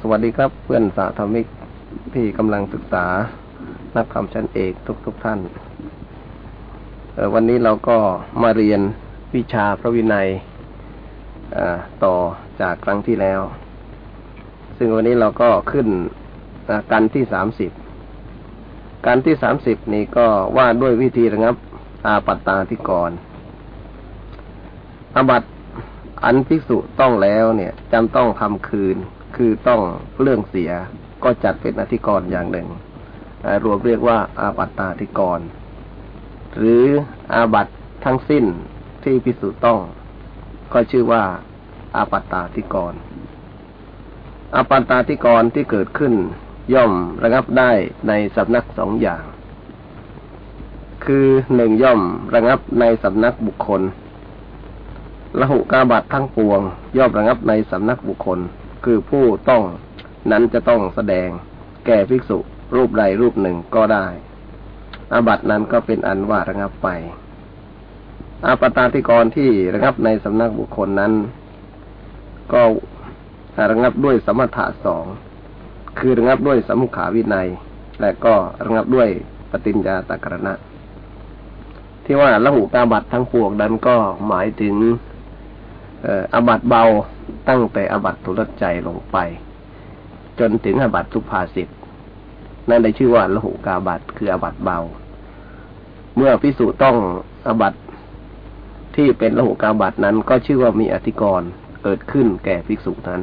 สวัสดีครับเพื่อนสาธมิกที่กำลังศึกษานักธรรมชั้นเอกทุกๆทท่าน วันนี้เราก็มาเรียนวิชาพระวินัยต่อจากครั้งที่แล้ว ซึ่งวันนี้เราก็ขึ้นกันที่สามสิบการที่สามสิบนี้ก็ว่าด้วยวิธีระงับอาปัตตาธิกรอาบัตอันภิกษุต้องแล้วเนี่ยจำต้องทำคืน คือต้องเรื่องเสียก็จัดเป็นอธิกรณ์อย่างหนึ่ง รวมเรียกว่าอาปัตตาธิกรณ์หรืออาบัตทั้งสิ้นที่ภิกษุต้อง ก็ชื่อว่าอาปัตตาธิกรอาปัตตาธิกรที่เกิดขึ้นย่อมระงับได้ในสำนักสองอย่าง คือหนึ่งย่อมระงับในสำนักบุคคลละหุกาบัตทั้งปวง ย่อมระงับในสำนักบุคคล คือผู้ต้องนั้นจะต้องแสดงแก่ภิกษุรูปใดรูปหนึ่งก็ได้ อาบัตินั้นก็เป็นอันว่าระงับไป อาปตาธิกรที่ระงับในสำนักบุคคลนั้น ก็ระงับด้วยสมถะสอง คือระงับด้วยสมุขาวินัย และก็ระงับด้วยปฏิญญาตกรณะ ที่ว่าละหุกาบัตทั้งปวงนั้นก็หมายถึงอาบัตเบา ตั้งแต่อบัตทุลใจลงไป จนถึงอบัตทุภาสิทธ์นั่นได้ชื่อว่าละหุกาบัตคืออบัตเบา เมื่อพิสูจต้องอบัตที่เป็นละหุกาบัตนั้น ก็ชื่อว่ามีอธิกรณ์เกิดขึ้นแก่ภิกษุนั้น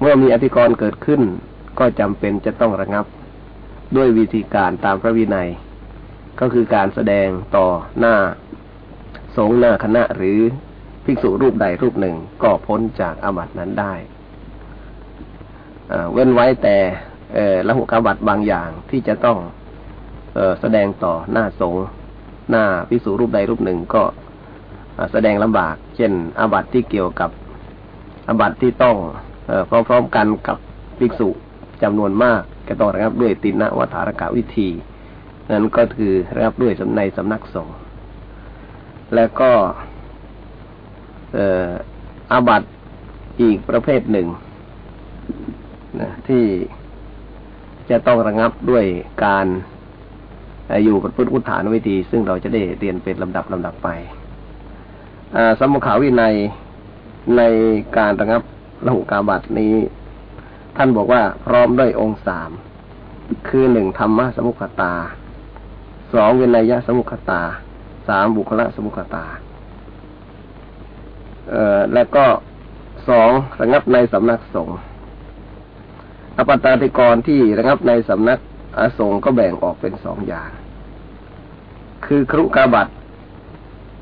เมื่อมีอธิกรณ์เกิดขึ้น ก็จำเป็นจะต้องระงับ ด้วยวิธีการตามพระวินัย ก็คือการแสดงต่อหน้าสงหน้าคณะหรือ ภิกษุรูปใดรูปหนึ่งก็พ้นจากอาบัตินั้นได้เว้นไว้แต่ละหุกาบัตบางอย่างที่จะต้องอแสดงต่อหน้าสงหน้าภิกษุรูปใดรูปหนึ่งก็แสดงลำบาก เช่นอาบัติที่เกี่ยวกับอาบัติที่ต้องพร้อมๆกันกับภิกษุจำนวนมากก็ต้องระงับด้วยตินะวัฏารกะวิธีนั้นก็คือระงับด้วยในสำนักสงฆ์แล้วก็ อาบัตอีกประเภทหนึ่งนะที่จะต้องระงับด้วยการอยู่กับพุทธอุทานวิธี ซึ่งเราจะได้เรียนเป็นลำดับลำดับไปสมุขาวินัยในการระงับละหุกาบัตนี้ ท่านบอกว่าพร้อมด้วยองค์สามคือหนึ่งธรรมะสมุขตาสองวินัยสมุขตาสามบุคละสมุขตา เอ่อและก็สองระงับในสำนักสงฆ์อปตาติกรที่ระงับในสำนักอาสงฆ์ก็แบ่งออกเป็นสองอย่าง คือครุกาบัต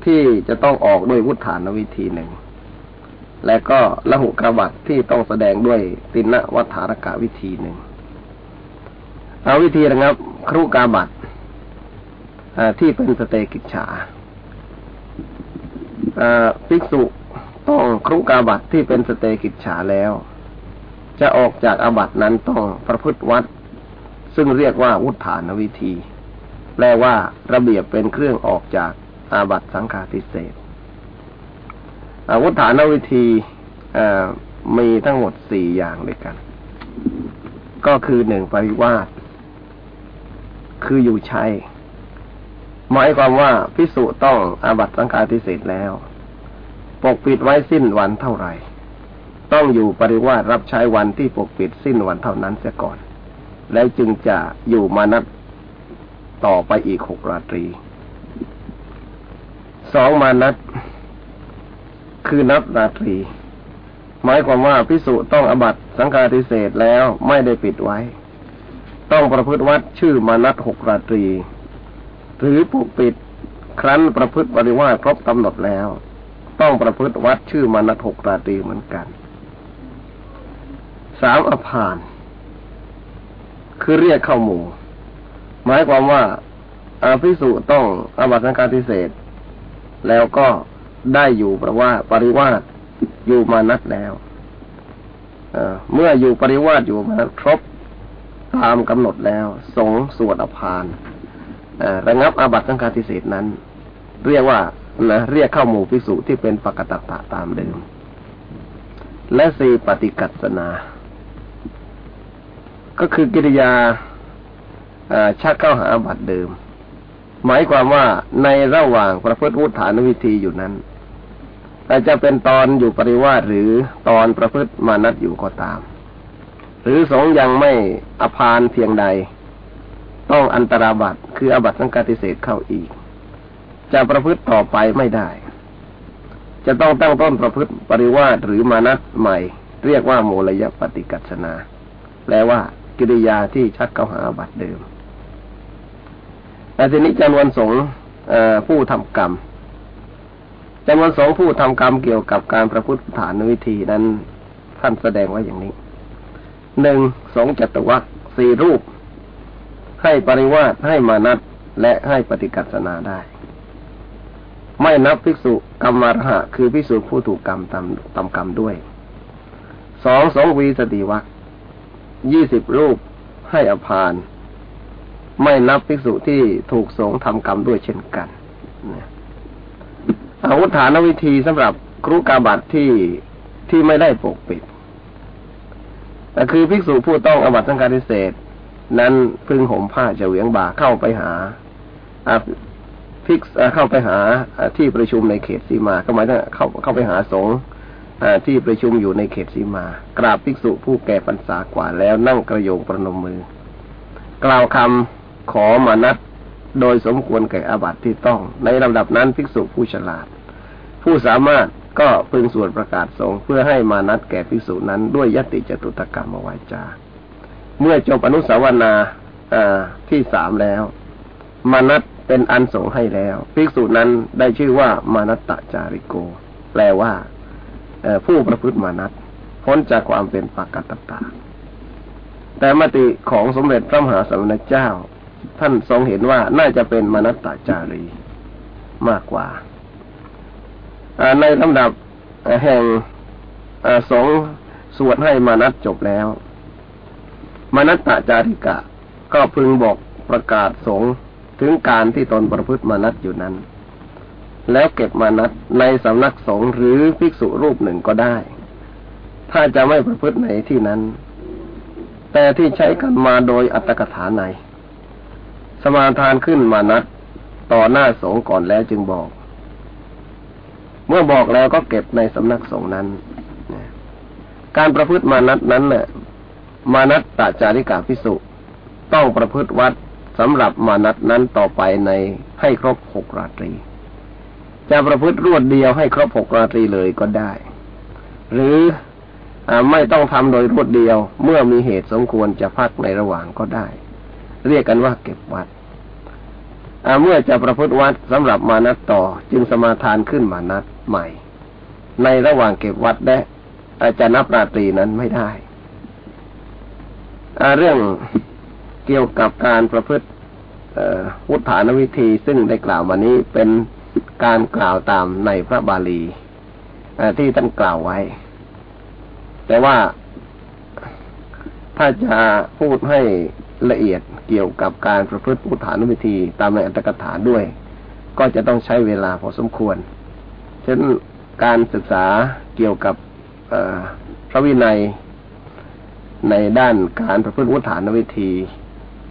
ที่จะต้องออกด้วยวุฒานวิธีหนึ่ง และก็ละหุกาบัตที่ต้องแสดงด้วยตินวัฏารกะวิธีหนึ่ง เอาวิธีระงับ ครุกาบัตที่เป็นสเตกิจฉาภิกษุ ต้องครุกาบัตที่เป็นสเตกิจฉาแล้ว จะออกจากอาบัตนั้นต้องประพฤติวัด ซึ่งเรียกว่าวุฒานวิธี แปลว่าระเบียบเป็นเครื่องออกจากอาบัตสังฆาทิเศษอาวุฒานวิธีมีทั้งหมดสี่อย่างด้วยกัน ก็คือหนึ่งปริวาสคืออยู่ใช้หมายความว่าพิสุต้องอาบัตสังฆาทิเศษแล้ว ปกปิดไว้สิ้นวันเท่าไหร่ ต้องอยู่ปริวาสรับใช้วันที่ปกปิดสิ้นวันเท่านั้นเสียก่อน แล้วจึงจะอยู่มานัดต่อไปอีกหกราตรี สองมานัดคือนับราตรี หมายความว่าพิสุต้องอบัตสังฆาทิเศษแล้วไม่ได้ปิดไว้ ต้องประพฤติวัดชื่อมานัดหกราตรี หรือปกปิดครั้นประพฤติปริวาสครบกำหนดแล้ว ต้องประพฤติวัดชื่อมานัตหกราตรีเหมือนกัน สามอภานคือเรียกเข้าหมู่ หมายความว่าอาภิสุต้องอาบัติสังฆาทิเศษ แล้วก็ได้อยู่ประว่าปริวาสอยู่มานัดแล้วเมื่ออยู่ปริวาสอยู่มานัดครบตามกำหนดแล้ว สงสวดอภานระงับอาบัติสังฆาทิเศษนั้น เรียกว่า นะเรียกเข้าหมู่พิสุที่เป็นปกตตะตามเดิม และสี่ปฏิกัสนา ก็คือกิริยาชักเข้าหาบัตรเดิม หมายความว่าในระหว่างประพฤติวุฒานวิธีอยู่นั้นแต่จะเป็นตอนอยู่ปริวาสหรือตอนประพฤติมานัดอยู่ก็ตาม หรือสงยังไม่อภานเพียงใด ต้องอันตราบัตคืออบัตสังกติเศษเข้าอีก จะประพฤติต่อไปไม่ได้ จะต้องตั้งต้นประพฤติปริวาสหรือมานัดใหม่ เรียกว่าโมลยปฏิกัชนา แปลว่ากิริยาที่ชักเข้าหาบัตเดิมแต่ทีนี้จำนวนสงผู้ทำกรรมจำนวนสงผู้ทำกรรมเกี่ยวกับการประพฤติฐานวิธีนั้น ท่านแสดงไว้อย่างนี้หนึ่งสองจตวัคสี่รูป ให้ปริวาสให้มานัดและให้ปฏิกัสนาได้ ไม่นับภิกษุกรรมารหะ คือภิกษุผู้ถูกกรรมตามตามกรรมด้วยสองสองวีสติวัคยี่สิบรูปให้อภานไม่นับภิกษุที่ถูกสงทำกรรมด้วยเช่นกันอาวุธฐานวิธีสำหรับครุกาบัตที่ที่ไม่ได้ปกปิดแต่คือภิกษุผู้ต้องอบัตสังฆาริเศษนั้นพึงห่มผ้าเหวียงบ่าเข้าไปหา ภิกเข้าไปหาที่ประชุมในเขตสีมาก็หมายถึงเข้าเข้าไปหาสงฆ์ที่ประชุมอยู่ในเขตสีมา กราบภิกษุผู้แก่พรรษากว่าแล้วนั่งกระโยงประนมมือ กล่าวคำขอมานัดโดยสมควรแก่อาบัติที่ต้อง ในลำดับนั้นภิกษุผู้ฉลาด ผู้สามารถก็พึงสวดประกาศสงเพื่อให้มานัดแก่ภิกษุนั้นด้วยยติจตุตกรรมวาจา เมื่อจบอนุสาวนาที่สามแล้ว มานัด เป็นอันสงให้แล้วภิกษุนั้นได้ชื่อว่ามานัตตจาริโก แปลว่าผู้ประพฤติมานัดพ้นจากความเป็นปากตตาแต่มติของสมเด็จพระมหาสมณเจ้า ท่านทรงเห็นว่าน่าจะเป็นมนัตตาจารีมากกว่าในลำดับแห่งสงสวดให้มานัตจบแล้วมานัตตาจาริกะ ก็พึงบอกประกาศสง ถึงการที่ตนประพฤติมานัตอยู่นั้น แล้วเก็บมานัตในสำนักสงฆ์หรือภิกษุรูปหนึ่งก็ได้ ถ้าจะไม่ประพฤติในที่นั้น แต่ที่ใช้กันมาโดยอัตกถาในสมาทานขึ้นมานัดต่อหน้าสงฆ์ก่อนแล้วจึงบอก เมื่อบอกแล้วก็เก็บในสำนักสงฆ์นั้นการประพฤติมานัดนั้นเนี่ยมานัดตาจาริกาพิสุต้องประพฤติวัด สำหรับมานัดนั้นต่อไปในให้ครบหกราตรี จะประพฤติรวดเดียวให้ครบหกราตรีเลยก็ได้ หรืออไม่ต้องทำโดยรวดเดียว เมื่อมีเหตุสมควรจะพักในระหว่างก็ได้ เรียกกันว่าเก็บวัดเมื่อจะประพฤติวัดสำหรับมานัดต่อจึงสมาทานขึ้นมานัดใหม่ ในระหว่างเก็บวัดและจะนับราตรีนั้นไม่ได้เรื่อง เกี่ยวกับการประพฤติวุฒานวิธีซึ่งได้กล่าวมานี้เป็นการกล่าวตามในพระบาลีที่ท่านกล่าวไว้ แต่ว่าถ้าจะพูดให้ละเอียดเกี่ยวกับการประพฤติพุทธานุวิธีตามในอัตถกถาด้วย ก็จะต้องใช้เวลาพอสมควรเช่นการศึกษาเกี่ยวกับพระวินัยในด้านการประพฤติพุทธานุวิธี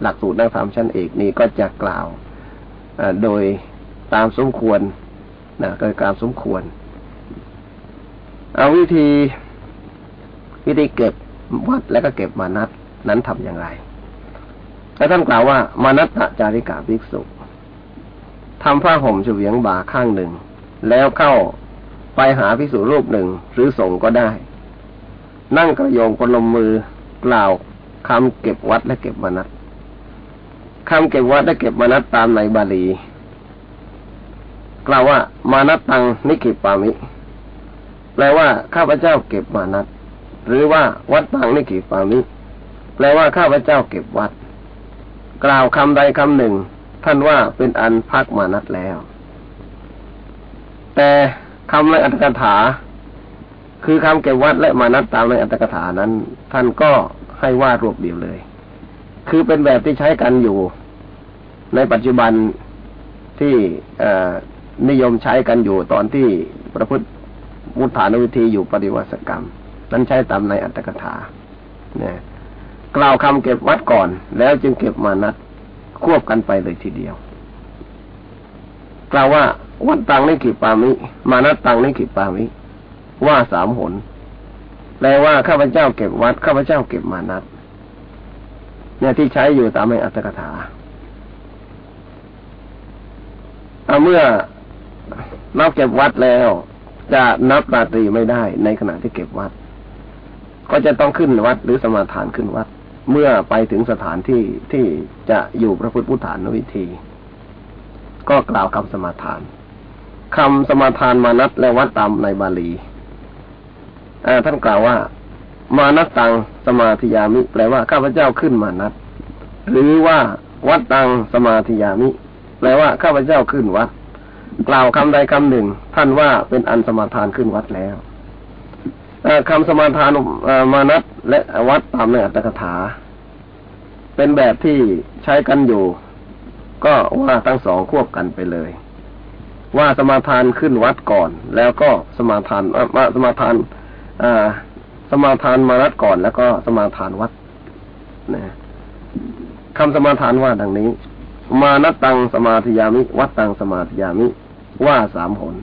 หลักสูตรนักธรรมชั้นเอกนี้ก็จะกล่าวโดยตามสมควรนะก็ตามสมควร เอาวิธีวิธีเก็บวัดแล้วก็เก็บมานัดนั้นทำอย่างไร และท่านกล่าวว่ามานัตจาริกาภิกษุทำผ้าห่มเฉวียงบ่าข้างหนึ่ง แล้วเข้าไปหาภิกษุรูปหนึ่งหรือส่งก็ได้ นั่งกระโยงปนมมือกล่าวคำเก็บวัดและเก็บมานัต คำเก็บวัดและเก็บมานัตตามในบาลี กล่าวว่า มานัตตังนิกิปามิ แปลว่าข้าพเจ้าเก็บมานัตหรือว่าวัดตังนิกิปามิ แปลว่าข้าพเจ้าเก็บวัด กล่าวคำใดคำหนึ่ง ท่านว่าเป็นอันพักมานัดแล้ว แต่คำในอัตถกถา คือคำเก็บวัดและมานัดตามในอัตถกถานั้น ท่านก็ให้ว่ารวบเดียวเลย คือเป็นแบบที่ใช้กันอยู่ ในปัจจุบันที่นิยมใช้กันอยู่ตอนที่ประพฤติมุฐานวิธีอยู่ปฏิวัติกรรม นั้นใช้ตามในอัตถกถาเนี่ยกล่าวคำเก็บวัดก่อน แล้วจึงเก็บมานัดควบกันไปเลยทีเดียว กล่าวว่าวัดตังนิกิปามิ มานัดตังนิกิปามิ ว่าสามหนแปลว่าข้าพเจ้าเก็บวัดข้าพเจ้าเก็บมานัด เนี่ยที่ใช้อยู่ตามในอัตถกถาเอาเมื่อเราเก็บวัดแล้ว จะนับราตรีไม่ได้ในขณะที่เก็บวัด ก็จะต้องขึ้นวัดหรือสมาทานขึ้นวัด เมื่อไปถึงสถานที่ที่จะอยู่พระพุทธพุทธานวิธี ก็กล่าวคำสมาทานคำสมาทานมานัดและวัดตามในบาลีท่านกล่าวว่า มานัดตังสมาธิยามิ แปลว่าข้าพเจ้าขึ้นมานัดหรือว่าวัดตังสมาธิยามิ แปลว่าข้าพเจ้าขึ้นวัด กล่าวคำใดคำหนึ่ง ท่านว่าเป็นอันสมาทานขึ้นวัดแล้วคำสมาทานมานัดและวัดตามในอัตถกถา เป็นแบบที่ใช้กันอยู่ ก็ว่าทั้งสองควบกันไปเลย ว่าสมาทานขึ้นวัดก่อน แล้วก็สมาทานสมาทาน สมาทานมานัดก่อนแล้วก็สมาทานวัดนะคำสมาทานว่าดังนี้ มานัดตังสมาธิยามิ วัดตังสมาธิยามิ ว่าสามหน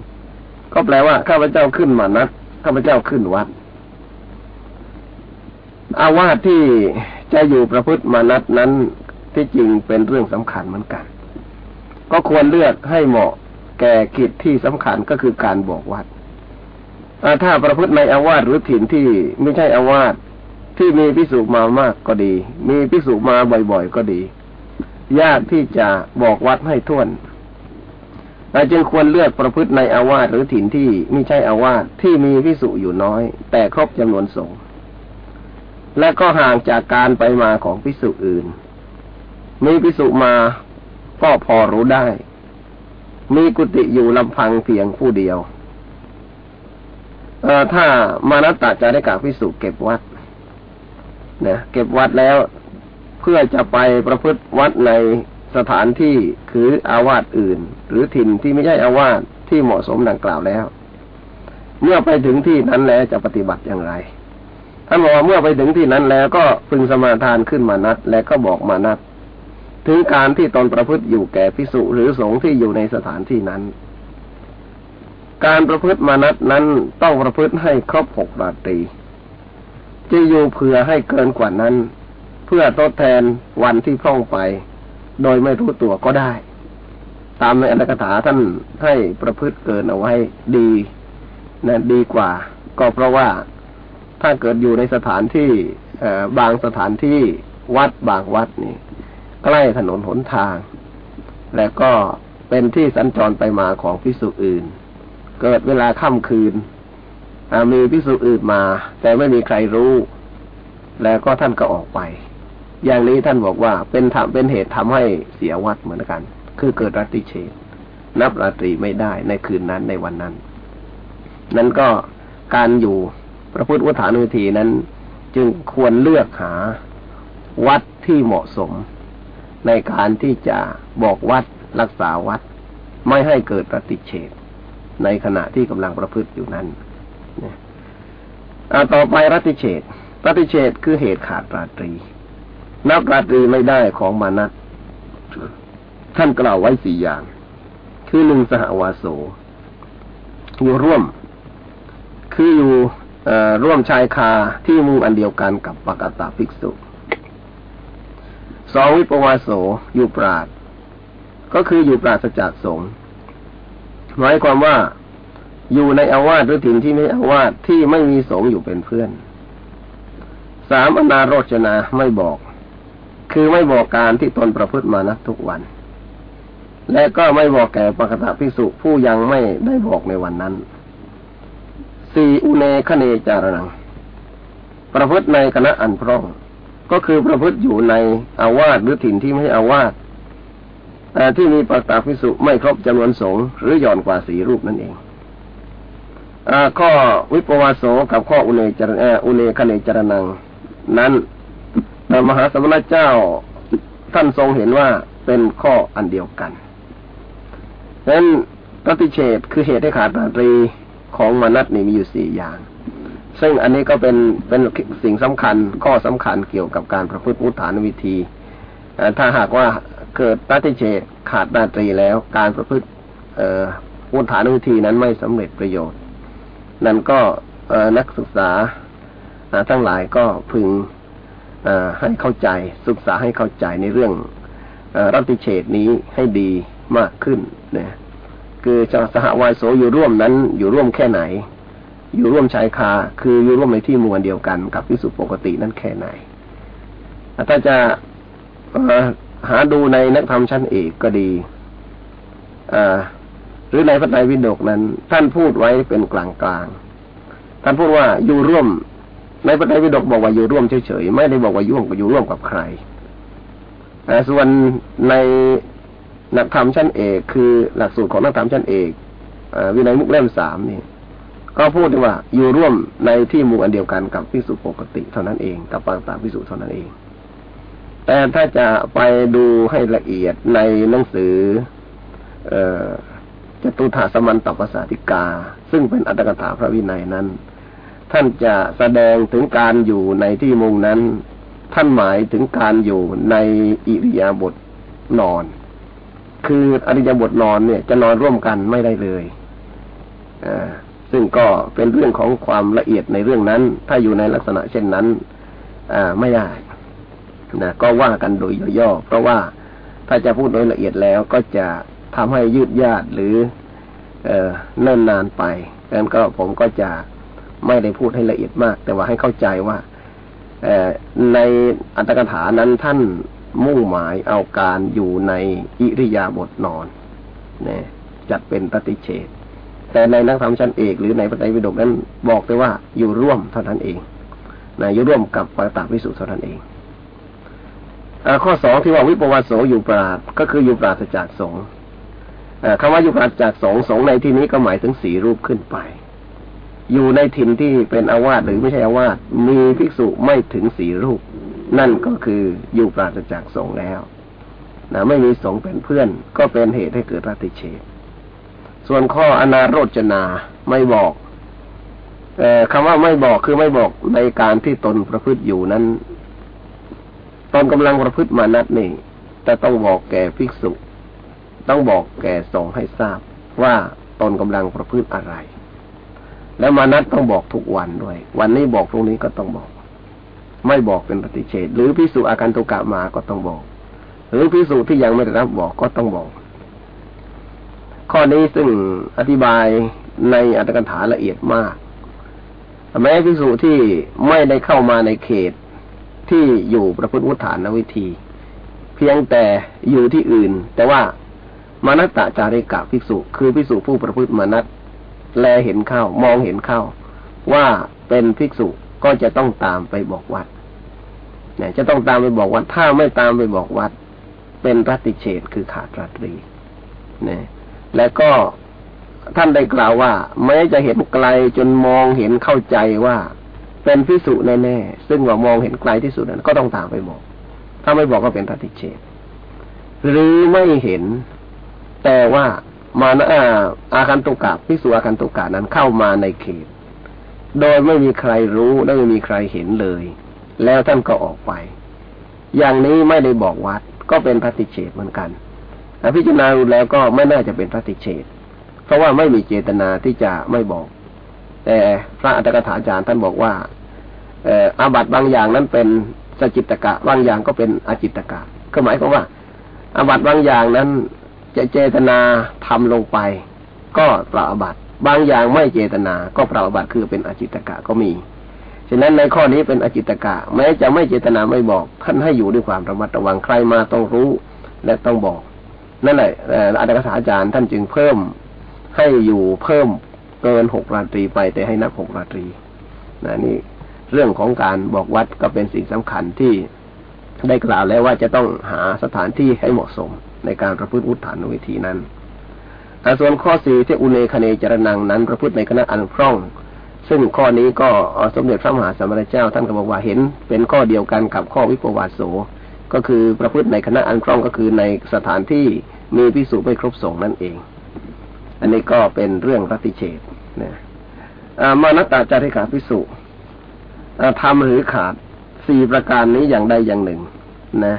ก็แปลว่าข้าพเจ้าขึ้นมานัดข้าพเจ้าขึ้นวัด อาวาสที่จะอยู่ประพฤติมานัดนั้นที่จริงเป็นเรื่องสำคัญเหมือนกัน ก็ควรเลือกให้เหมาะแก่กิจที่สำคัญก็คือการบอกวัด ถ้าประพฤติในอาวาสหรือถิ่นที่ไม่ใช่อาวาสที่มีพิสุมามากก็ดี มีพิสุมาบ่อยๆก็ดี ยากที่จะบอกวัดให้ท่วนเราจึงควรเลือกประพฤติในอาวาสหรือถิ่นที่ไม่ใช่อาวาสที่มีพิสุอยู่น้อย แต่ครบจำนวนสงฆ์และก็ห่างจากการไปมาของพิสุอื่น มีพิสุมาก็พอรู้ได้ มีกุฏิอยู่ลำพังเพียงผู้เดียว เออถ้ามานัตตาจะได้กาพิสุเก็บวัดเนี่ยเก็บวัดแล้วเพื่อจะไปประพฤติวัดในสถานที่คืออาวาสอื่น หรือถิ่นที่ไม่ใช่อาวาสที่เหมาะสมดังกล่าวแล้ว เมื่อไปถึงที่นั้นแล้วจะปฏิบัติอย่างไรท่านบอกว่าเมื่อไปถึงที่นั้นแล้วก็พึงสมาทานขึ้นมานัด และก็บอกมานัด ถึงการที่ตนประพฤติอยู่แก่พิสุหรือสงฆ์ที่อยู่ในสถานที่นั้น การประพฤติมานัดนั้นต้องประพฤติให้ครบหกราตรี จะอยู่เผื่อให้เกินกว่านั้น เพื่อทดแทนวันที่พร่องไป โดยไม่รู้ตัวก็ได้ ตามในอัตถกถาท่านให้ประพฤติเกินเอาไว้ดีนะดีกว่า ก็เพราะว่าถ้าเกิดอยู่ในสถานที่บางสถานที่วัดบางวัดนี่ ใกล้ถนนหนทาง และก็เป็นที่สัญจรไปมาของพิสุอื่น เกิดเวลาค่ำคืนมีพิสุอื่นมา แต่ไม่มีใครรู้ แล้วก็ท่านก็ออกไป อย่างนี้ท่านบอกว่าเป็นทำเป็นเหตุทำให้เสียวัดเหมือนกัน คือเกิดรัติเชนนับราตรีไม่ได้ในคืนนั้นในวันนั้น นั้นก็การอยู่พระพุทธวัฏานุทีนั้น จึงควรเลือกหาวัดที่เหมาะสม ในการที่จะบอกวัดรักษาวัด ไม่ให้เกิดรติเชต ในขณะที่กำลังประพฤติอยู่นั้นต่อไปรัติเฉดรัติเฉดคือเหตุขาดราตรี นับราตรีไม่ได้ของมานัตท่านกล่าวไว้สี่อย่าง คือหนึ่งสหวาโส อยู่ร่วม คืออยู่ร่วมชายคาที่มุงอันเดียวกันกับปกตาภิกษุสองวิปวาโสอยู่ปราด ก็คืออยู่ปราศจากสงฆ์ หมายความว่าอยู่ในอาวาสหรือถิ่นที่ไม่อาวาสที่ไม่มีสงฆ์อยู่เป็นเพื่อนสามอนาโรจนาไม่บอก คือไม่บอกการที่ตนประพฤติมานักทุกวัน และก็ไม่บอกแก่ปกตภิกษุผู้ยังไม่ได้บอกในวันนั้นสี่อุเนคเนจารนัง ประพฤติในคณะอันพร่อง ก็คือประพฤติอยู่ในอาวาสหรือถิ่นที่ไม่อาวาส ที่มีปักตาพิสุไม่ครบจำนวนสงหรือหย่อนกว่าสีรูปนั่นเองอข้อวิปวาโสกับข้ออุเนจรอุเนคเนจรนัง นั้นมหาสมณเจ้าท่านทรงเห็นว่าเป็นข้ออันเดียวกันดังนั้นปฏิเฉดคือเหตุให้ขาดราตรีของมนัตนี่มีอยู่สี่อย่าง ซึ่งอันนี้ก็เป็นเป็นสิ่งสำคัญข้อสำคัญเกี่ยวกับการประพฤติมุฐานวิธี ถ้าหากว่า เกิดปฏิเชษขาดนาตรีแล้ว การประพฤติมุฐานวิธีนั้นไม่สำเร็จประโยชน์ นั่นก็นักศึกษาทั้งหลายก็พึงให้เข้าใจศึกษาให้เข้าใจในเรื่องรัติเฉดนี้ให้ดีมากขึ้นเนี่ยคือจะสหวายโสอยู่ร่วมนั้น อยู่ร่วมแค่ไหน อยู่ร่วมชายคา คืออยู่ร่วมในที่มวลเดียวกันกับพิสุปกตินั้นแค่ไหนถ้าจะ หาดูในนักธรรมชั้นเอกก็ดีอหรือในพระไตรปิฎกนั้น ท่านพูดไว้เป็นกลางกลางท่านพูดว่าอยู่ร่วม ในพระไตรปิฎกบอกว่าอยู่ร่วมเฉยๆไม่ได้บอกว่ายุ่งกับอยู่ร่วมกับใครส่วนในนักธรรมชั้นเอกคือหลักสูตรของนักธรรมชั้นเอกวินัยมุกเล่มสามนี่ ก็พูดว่าอยู่ร่วมในที่หมู่อันเดียวกันกับพิสุปกติเท่านั้นเอง กับปางตาพิสุเท่านั้นเอง แต่ถ้าจะไปดูให้ละเอียดในหนังสือ เอจตุถาสมันตปสาธิกา ซึ่งเป็นอัตถกถาพระวินัยนั้น ท่านจะแสดงถึงการอยู่ในที่มุงนั้น ท่านหมายถึงการอยู่ในอิริยาบถนอน คืออริยบทนอนเนี่ยจะนอนร่วมกันไม่ได้เลยอซึ่งก็เป็นเรื่องของความละเอียดในเรื่องนั้น ถ้าอยู่ในลักษณะเช่นนั้นอไม่ได้ นะก็ว่ากันโดยย่อๆเพราะว่าถ้าจะพูดโดยละเอียดแล้วก็จะทำให้ยืดยาดหรือ เออเนิ่นนานไปดังนั้นก็ผมก็จะไม่ได้พูดให้ละเอียดมาก แต่ว่าให้เข้าใจว่าในอัตถกถานั้นท่านมุ่งหมายเอาการอยู่ในอิริยาบถนอนเนี่ยจัดเป็นปฏิเฉดแต่ในนักธรรมชั้นเอกหรือในพระไตรปิฎกนั้นบอกได้ว่าอยู่ร่วมเท่านั้นเองนะอยู่ร่วมกับปตาวิสุทธ์เท่านั้นเอง ข้อสองที่ว่าวิปวัสโสอยู่ปราดก็คืออยู่ปราศจากสงคำว่าอยู่ปราศจากสงสงในที่นี้ก็หมายถึงสีรูปขึ้นไป อยู่ในถิ่นที่เป็นอาวาสหรือไม่ใช่อาวาสมีภิกษุไม่ถึงสีรูป นั่นก็คืออยู่ปราศจากสงแล้วนะไม่มีสงเป็นเพื่อน ก็เป็นเหตุให้เกิดรัติเฉดส่วนข้ออนาโรจนาไม่บอกอคำว่าไม่บอกคือไม่บอกในการที่ตนประพฤติอยู่นั้น ตนกำลังประพฤติมานัดนี่แต่ต้องบอกแก่ภิกษุ ต้องบอกแก่สงให้ทราบ ว่าตนกำลังประพฤติอะไร แล้วมานัดต้องบอกทุกวันด้วย วันนี้บอกพรุ่งนี้ก็ต้องบอก ไม่บอกเป็นปฏิเฉดหรือพิสูจอาการตุกะมาก็ต้องบอก หรือพิสูจที่ยังไม่ได้รับบอกก็ต้องบอก ข้อนี้ซึ่งอธิบายในอัตถกถาละเอียดมากแม้พิสูจที่ไม่ได้เข้ามาในเขต ที่อยู่ประพฤติวุฒานวิธี เพียงแต่อยู่ที่อื่น แต่ว่ามานัตตาจาริกะภิกษุ คือภิกษุผู้ประพฤติมานัตแลเห็นเข้ามองเห็นเข้า ว่าเป็นภิกษุก็จะต้องตามไปบอกวัดเนี่ยจะต้องตามไปบอกวัด ถ้าไม่ตามไปบอกวัด เป็นรัติเฉดคือขาดรัตรีเนี่ยแล้วก็ท่านได้กล่าวว่าแม้จะเห็นไกลจนมองเห็นเข้าใจว่า เป็นพิสุแน่ๆซึ่งว่ามองเห็นไกลที่สุดนั้นก็ต้องตามไปบอกถ้าไม่บอกก็เป็นรัติเฉดหรือไม่เห็น แต่ว่ามาอาอาคันตุกะพิสุอาคันตุกะนั้นเข้ามาในเขต โดยไม่มีใครรู้และไม่มีใครเห็นเลย แล้วท่านก็ออกไป อย่างนี้ไม่ได้บอกวัด ก็เป็นพระติเฉดเหมือนกันพิจารณาดูแล้วก็ไม่น่าจะเป็นพระติเฉดเพราะว่าไม่มีเจตนาที่จะไม่บอก แต่พระอัตถกถาจารย์ท่านบอกว่า อออาบัตบางอย่างนั้นเป็นสจิตกะบางอย่างก็เป็นอจิตกะ ก็หมายความว่าอาบัตบางอย่างนั้นจะเจตนาทำลงไป ก็ปราอาบัตบางอย่างไม่เจตนา ก็ปราบัตคือเป็นอจิตกะก็มีฉะนั้นในข้อนี้เป็นอจิตกะแม้จะไม่เจตนาไม่บอกท่านให้อยู่ด้วยความระมัดระวังใครมาต้องรู้และต้องบอก นั่นแหละอาจารย์อาจารย์ท่านจึงเพิ่มให้อยู่เพิ่มเกินหกราตรีไปแต่ให้นับหกราตรีนะนี่ เรื่องของการบอกวัดก็เป็นสิ่งสำคัญที่ได้กล่าวแล้วว่าจะต้องหาสถานที่ให้เหมาะสมในการประพฤติอุทานวิธีนั้นส่วนข้อสี่ที่อุเนคเนจรนังนั้นประพฤติในคณะอันคล่อง ซึ่งข้อนี้ก็สมเด็จพระมหาสมณเจ้าท่านก็บอกว่าเห็น เป็นข้อเดียวกันกับข้อวิปวาสโสก็คือประพฤติในคณะอันคล่องก็คือในสถานที่มีพิสูจไม่ครบสงนั่นเอง อันนี้ก็เป็นเรื่องรัติเฉดนะมานัตตาจาริกาพิสุ ทำหรือขาดสี่ประการนี้อย่างใดอย่างหนึ่ง นะ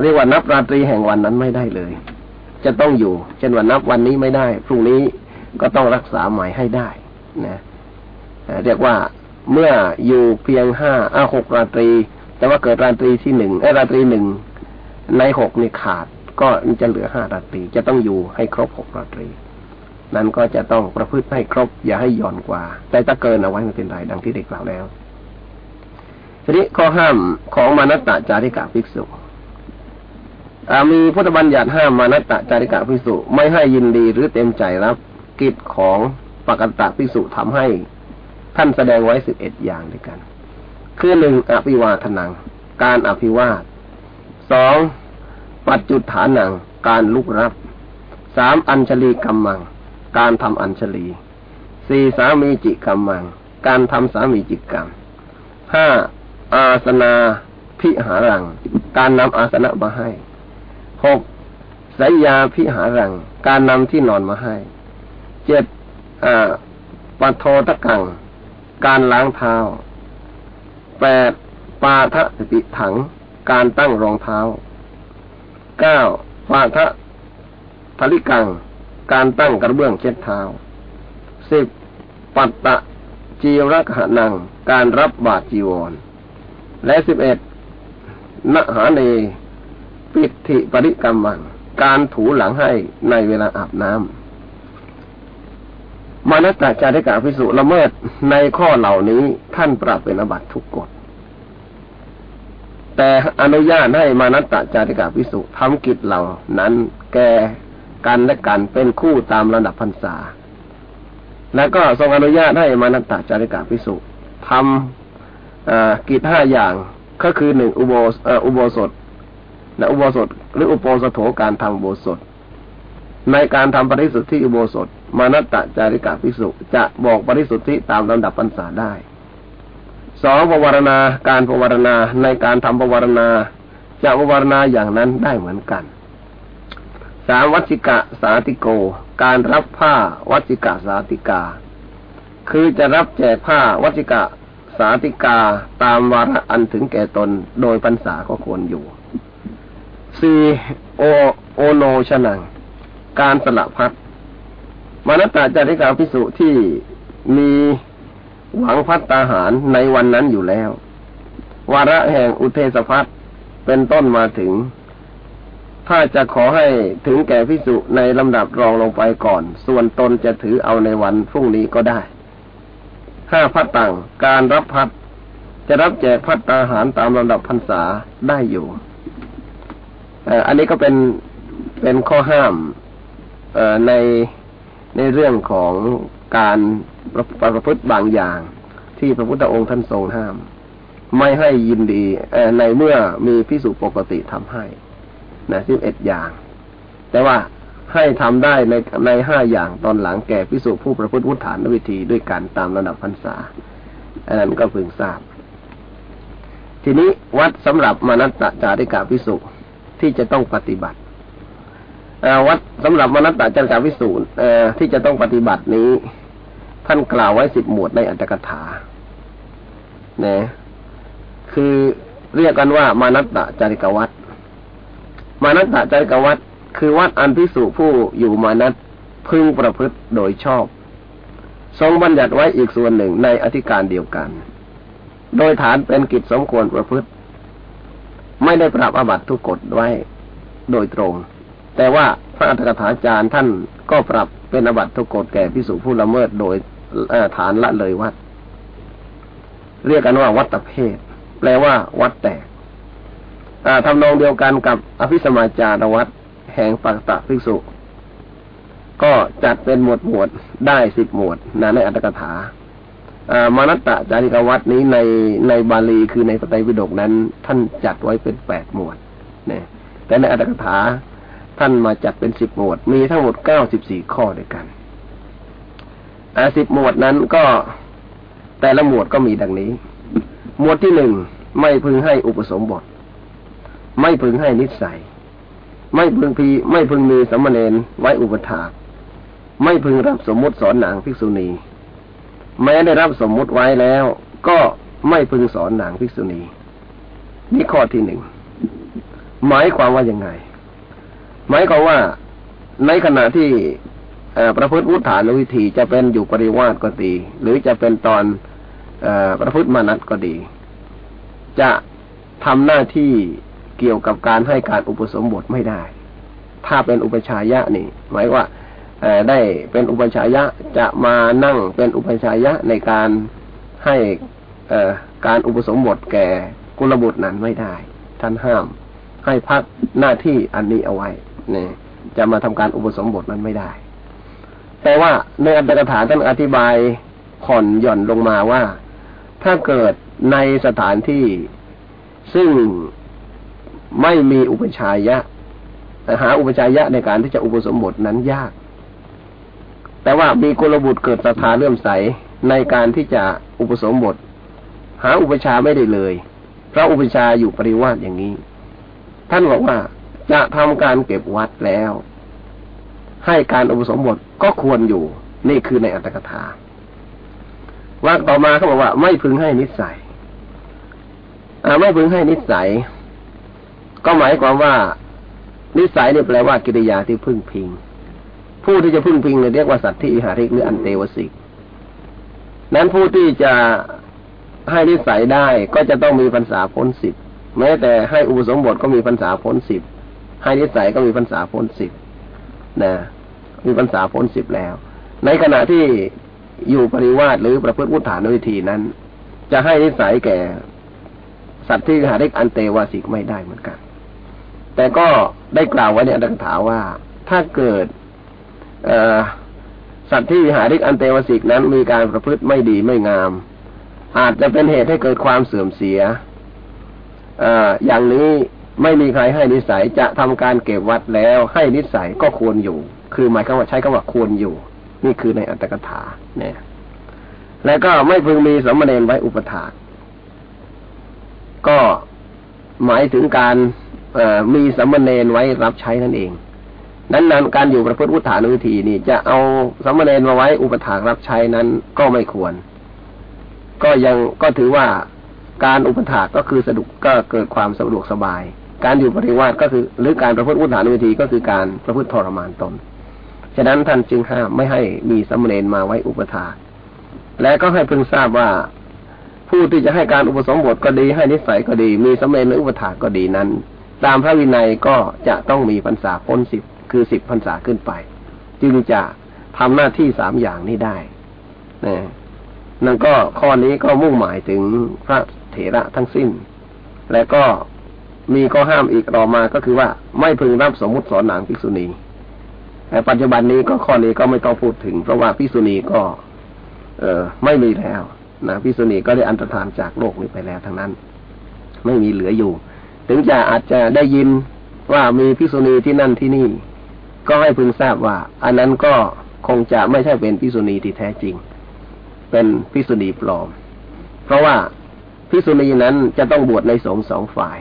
เรียกว่านับราตรีแห่งวันนั้นไม่ได้เลย จะต้องอยู่ เช่นว่านับวันนี้ไม่ได้ พรุ่งนี้ก็ต้องรักษาใหม่ให้ได้ นะเรียกว่าเมื่ออยู่เพียงห้าอ้าหกราตรี แต่ว่าเกิดราตรีที่หนึ่งไอ้ราตรีหนึ่งในหกนี่ขาด ก็จะเหลือห้าราตรี จะต้องอยู่ให้ครบหกราตรี นั้นก็จะต้องประพฤติให้ครบ อย่าให้ย่อนกว่า แต่ถ้าเกินเอาไว้ไม่เป็นไรดังที่ได้กล่าวแล้วทีนี้ข้อห้ามของมานัตตาจาริกาภิกษุมีพุทธบัญญัติห้ามมานัตตจาริกะภิกษุไม่ให้ยินดีหรือเต็มใจรับกิจของปกตะภิกษุทำให้ ท่านแสดงไว้สิบเอ็ดอย่างด้วยกัน คือหนึ่งอภิวาทนัง การอภิวาทสองปัจจุฐานัง การลุกรับสามอัญชลีกรรมัง การทำอัญชลีสี่สามีจิกรรมัง การทำสามีจิกรรมห้าอาสนาพิหารัง การนำอาสนะมาให้หกสายยาพิหารัง การนำที่นอนมาให้เจ็ดปัทโทตะกัง การล้างเท้าแปดปาทะติถัง การตั้งรองเท้าเก้าปาทะทลิกัง การตั้งกระเบื้องเช็ดเท้าสิบปัตตะจีรกหนัง การรับบาตรจีวร และสิบเอ็ดนหาเนปิธิปริกรรมัง การถูหลังให้ในเวลาอาบน้ำมานัตตาจาริกาพิสุละเมิดในข้อเหล่านี้ท่านปรับเป็นอบัตทุกกฎ แต่อนุญาตให้มานัตตาจาริกาพิสุทำกิจเหล่านั้นแก่ กันและกันเป็นคู่ตามระดับพรรษา และก็ทรงอนุญาตให้มานัตตาจาริกาพิสุทำกิจห้าอย่างก็คือหนึ่งอุโบอุโบสถและอุโบสถ หรืออุโบสถโถการทำอุโบสถ ในการทำปริสุทธิอุโบสถ มานัตตจาริกาภิกษุจะบอกปริสุทธิตามลำดับพรรษาได้สองภวรณาการภวรณาในการทำภวรณาจะภวรณาอย่างนั้นได้เหมือนกัน สามวัชิกะสาติโก การรับผ้าวัชิกะสาติกา คือจะรับแจกผ้าวัชิกะสาติกาตามวาระอันถึงแก่ตนโดยพรรษาก็ควรอยู่สี่โอโอโนชนัง การสละพัดมานตาจาริกาพิสุที่มีหวังพัดตาหารในวันนั้นอยู่แล้ว วาระแห่งอุเทศพัดเป็นต้นมาถึง ถ้าจะขอให้ถึงแก่พิสุในลำดับรองลงไปก่อน ส่วนตนจะถือเอาในวันพรุ่งนี้ก็ได้ห้าพัดต่างการรับพัดจะรับแจกพัดตาหารตามลำดับพรรษาได้อยู่อันนี้ก็เป็นเป็นข้อห้ามในในเรื่องของการประประพฤติบางอย่าง ที่พระพุทธองค์ท่านทรงห้าม ไม่ให้ยินดีในเมื่อมีพิสุปกติทำให้ นะสิบเอ็ดอย่าง แต่ว่าให้ทำได้ในในห้าอย่างตอนหลังแก่พิสุผู้ประพฤติวุฒานวิธีด้วยกันตามระดับพรรษาอันนั้นก็พึงทราบ ทีนี้วัดสำหรับมนัตตจาริกาพิสุที่จะต้องปฏิบัติวัดสำหรับมนัตตาจันการวิสูตรที่จะต้องปฏิบัตินี้ ท่านกล่าวไว้สิบหมวดในอัตถกถาเนี่ยคือเรียกกันว่ามานัตตจาริกวัด มานัตตจาริกวัดคือวัดอันพิสูผู้อยู่มานัตพึงประพฤติโดยชอบ ทรงบัญญัติไว้อีกส่วนหนึ่งในอธิการเดียวกัน โดยฐานเป็นกิจสมควรประพฤติ ไม่ได้ปรับอบัตทุกกฎไว้โดยตรง แต่ว่าพระอัฏฐกถาจารย์ท่านก็ปรับเป็นอบัตทุกกฎแก่พิสูผู้ละเมิดโดยฐานละเลยวัด เรียกกันว่าวัตเพศแปลว่าวัดแตก ทำนองเดียวกันกับอภิสมาจารวัดแห่งปักตะภิกษุ ก็จัดเป็นหมวดหมวดได้สิบหมวดนะในอัตถกถามานัตตจาริกวัตนี้ในในบาลีคือในปไตยวิดกนั้น ท่านจัดไว้เป็นแปดหมวดเนี่ยแต่ในอัตถกถาท่านมาจัดเป็นสิบหมวด มีทั้งหมดเก้าสิบสี่ข้อด้วยกันสิบหมวดนั้นก็แต่ละหมวดก็มีดังนี้ หมวดที่หนึ่งไม่พึงให้อุปสมบท ไม่พึงให้นิสัย ไม่พึงพีไม่พึงมีสัมมเนนไว้อุปถากไม่พึงรับสมมติสอนหนังภิกษุณี แม้ได้รับสมมติไว้แล้ว ก็ไม่พึงสอนหนางภิกษุณี นี่ข้อที่หนึ่งหมายความว่ายังไง หมายความว่าในขณะที่ประพฤติวุฒานวิธีจะเป็นอยู่ปริวาสก็ดี หรือจะเป็นตอนอประพฤติมานัตก็ดี จะทำหน้าที่ เกี่ยวกับการให้การอุปสมบทไม่ได้ ถ้าเป็นอุปชายะนี่ หมายว่าได้เป็นอุปชายะจะมานั่งเป็นอุปชายะในการให้การอุปสมบทแก่กุลบุตรนั้นไม่ได้ ท่านห้าม ให้พักหน้าที่อันนี้เอาไว้เนี่ยจะมาทำการอุปสมบทนั้นไม่ได้ แต่ว่าในอัตถกถาท่านอธิบายผ่อนหย่อนลงมาว่า ถ้าเกิดในสถานที่ซึ่ง ไม่มีอุปชัยยะ แต่หาอุปชัยยะในการที่จะอุปสมบทนั้นยาก แต่ว่ามีกุลบุตรเกิดศรัทธาเลื่อมใสในการที่จะอุปสมบท หาอุปชาไม่ได้เลยเพราะอุปชาอยู่ปริวาสอย่างนี้ ท่านบอกว่าจะทำการเก็บวัดแล้ว ให้การอุปสมบทก็ควรอยู่ นี่คือในอัตถกถาว่าต่อมาเขาบอกว่า ไม่พึงให้นิสัยไม่พึงให้นิสัย ก็หมายความว่า นิสัยนี่แปลว่ากิริยาที่พึ่งพิง ผู้ที่จะพึ่งพิงเนี่ยเรียกว่าสัตว์ที่หาริกหรืออันเตวสิก นั้นผู้ที่จะให้นิสัยได้ก็จะต้องมีพรรษาพ้นสิบแม้แต่ให้อุปสมบทก็มีพรรษาพ้นสิบให้นิสัยก็มีพรรษาพ้นสิบนะมีพรรษาพ้นสิบแล้ว ในขณะที่อยู่ปริวาสหรือประพฤติวุฒานวิธีนั้น จะให้นิสัยแก่สัตว์ที่หาได้อันเตวาสิกไม่ได้เหมือนกัน แต่ก็ได้กล่าวไว้ในอัตถกถาว่า ถ้าเกิดสัตว์ที่หาริกอันเตวสิกนั้นมีการประพฤติไม่ดีไม่งาม อาจจะเป็นเหตุให้เกิดความเสื่อมเสียออย่างนี้ไม่มีใครให้นิสัยจะทำการเก็บวัดแล้วให้นิสัยก็ควรอยู่ คือหมายคำว่าใช้คำว่าควรอยู่ นี่คือในอัตถกถาเนี่ย แล้วก็ไม่พึงมีสมณเณรไว้อุปถากก็หมายถึงการ มีสมณเณรไว้รับใช้นั่นเอง นั้นนั้นการอยู่ประพฤติวุฒานุวิธีนี่จะเอาสมณเณรมาไว้อุปถากรับใช้นั้นก็ไม่ควร ก็ยังก็ถือว่าการอุปถากก็คือสะดวกก็เกิดความสะดวกสบาย การอยู่ปริวาสก็คือ หรือการประพฤติอุทานวิธีก็คือการประพฤติทรมานตน ฉะนั้นท่านจึงห้ามไม่ให้มีสมณเณรมาไว้อุปถาและก็ให้พึงทราบว่าผู้ที่จะให้การอุปสมบทก็ดีให้นิสัยก็ดี มีสมณเณรหรืออุปถากก็ดีนั้น ตามพระวินัยก็จะต้องมีพรรษาพ้นสิบคือสิบพรรษาขึ้นไป จึงจะทำหน้าที่สามอย่างนี้ได้นะนั่นก็ข้อนี้ก็มุ่งหมายถึงพระเถระทั้งสิ้น และก็มีข้อห้ามอีกต่อมาก็คือว่าไม่พึงรับสมมุติสอนหนังภิกษุณีแต่ปัจจุบันนี้ก็ข้อนี้ก็ไม่ต้องพูดถึง เพราะว่าภิกษุณีก็ เออไม่มีแล้วนะภิกษุณีก็ได้อันตรธานจากโลกนี้ไปแล้วทั้งนั้น ไม่มีเหลืออยู่ ถึงจะอาจจะได้ยินว่ามีภิกษุณีที่นั่นที่นี่ ก็ให้พึงทราบว่า อันนั้นก็คงจะไม่ใช่เป็นภิกษุณีที่แท้จริง เป็นภิกษุณีปลอม เพราะว่าภิกษุณีนั้นจะต้องบวชในสงฆ์สองฝ่าย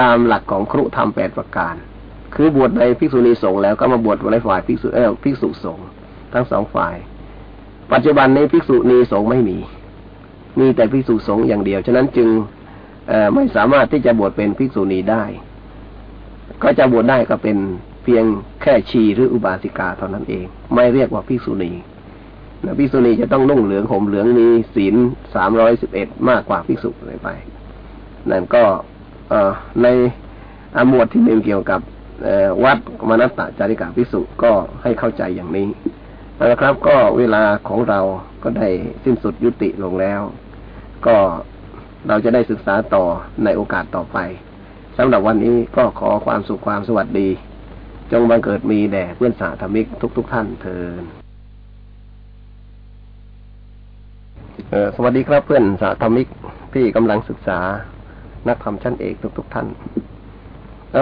ตามหลักของครุธรรมแปดประการ คือบวชในภิกษุณีสงฆ์แล้วก็มาบวชในฝ่ายภิกษุเออภิกษุสงฆ์ทั้งสองฝ่าย ปัจจุบันนี้ภิกษุณีสงฆ์ไม่มี มีแต่ภิกษุสงฆ์อย่างเดียว ฉะนั้นจึง ไม่สามารถที่จะบวชเป็นภิกษุณีได้ ก็จะบวชได้ก็เป็นเพียงแค่ชีหรืออุบาสิกาเท่านั้นเอง ไม่เรียกว่าภิกษุณีนะภิกษุณีจะต้องนุ่งเหลืองห่มเหลืองมีศีลสามร้อยสิบเอ็ดมากกว่าภิกษุเลยไป นั่นก็ในหมวดที่หนึ่งเกี่ยวกับวัดมนัตตจาริกาพิสุก็ให้เข้าใจอย่างนี้นะครับ ก็เวลาของเราก็ได้สิ้นสุดยุติลงแล้ว ก็ เราจะได้ศึกษาต่อในโอกาสต่อไปสำหรับวันนี้ก็ขอความสุขความสวัสดี จงบังเกิดมีแด่เพื่อนสาธมิกทุกๆทท่านเทินสวัสดีครับเพื่อนสาธมิกที่กำลังศึกษานักธรรมชั้นเอกทุกๆทท่าน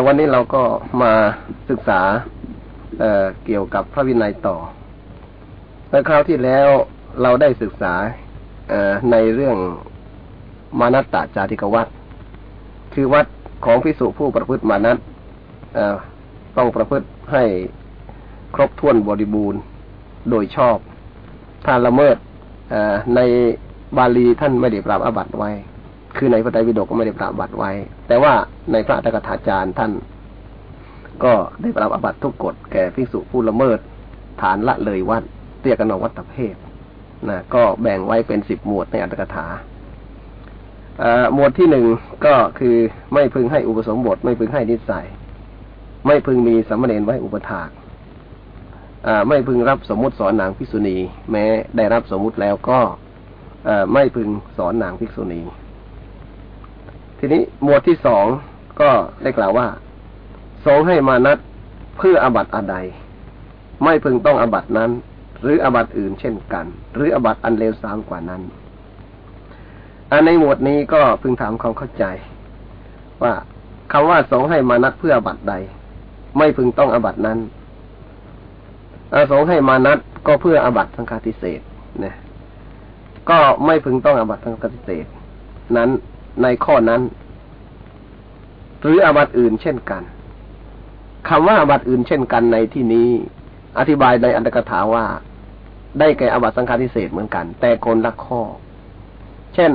วันนี้เราก็มาศึกษาเเกี่ยวกับพระวินัยต่อในคราวที่แล้วเราได้ศึกษาในเรื่อง มานัตตาจาติกวัดคือวัดของพิสุผู้ประพฤติมานัตต้องประพฤติให้ครบถ้วนบริบูรณ์โดยชอบ ถ้าละเมิดในบาลีท่านไม่ได้ปรับอาบัติไว้ คือในพระไตรปิฎกก็ไม่ได้ปรับอาบัติไว้ แต่ว่าในพระตถกถาจารย์ท่าน ก็ได้ปรับอาบัติทุกกฎแก่ภิกษุผู้ละเมิด ฐานละเลยวัดเรียกันว่าวัตเพศนะก็แบ่งไว้เป็นสิบหมวดในอัตถกถา หมวดที่หนึ่งก็คือไม่พึงให้อุปสมบท ไม่พึงให้นิสัย ไม่พึงมีสัมมเนรไว้อุปถากไม่พึงรับสมมติสอนนางภิกษุณี แม้ได้รับสมมติแล้วก็ไม่พึงสอนนางภิกษุณี ทีนี้หมวดที่สองก็ได้กล่าวว่าสงให้มานัดเพื่ออบัตอะไรไม่พึงต้องอบัตนั้น หรืออบัตอื่นเช่นกัน หรืออบัตอันเลวทรามกว่านั้น อันในหมวดนี้ก็พึงถามความเข้าใจ ว่าคำว่าสงให้มานัดเพื่ออบัตใด ไม่พึงต้องอบัตนั้นอสงให้มานัดก็เพื่ออบัตสังฆาทิเศษนะก็ไม่พึงต้องอบัตสังฆาทิเศษนั้นในข้อนั้น หรืออบัตอื่นเช่นกันคำว่าอบัตอื่นเช่นกันในที่นี้ อธิบายในอันตรกถาว่า ได้แก่อบัตสังฆาทิเศษเหมือนกัน แต่คนละข้อ เช่น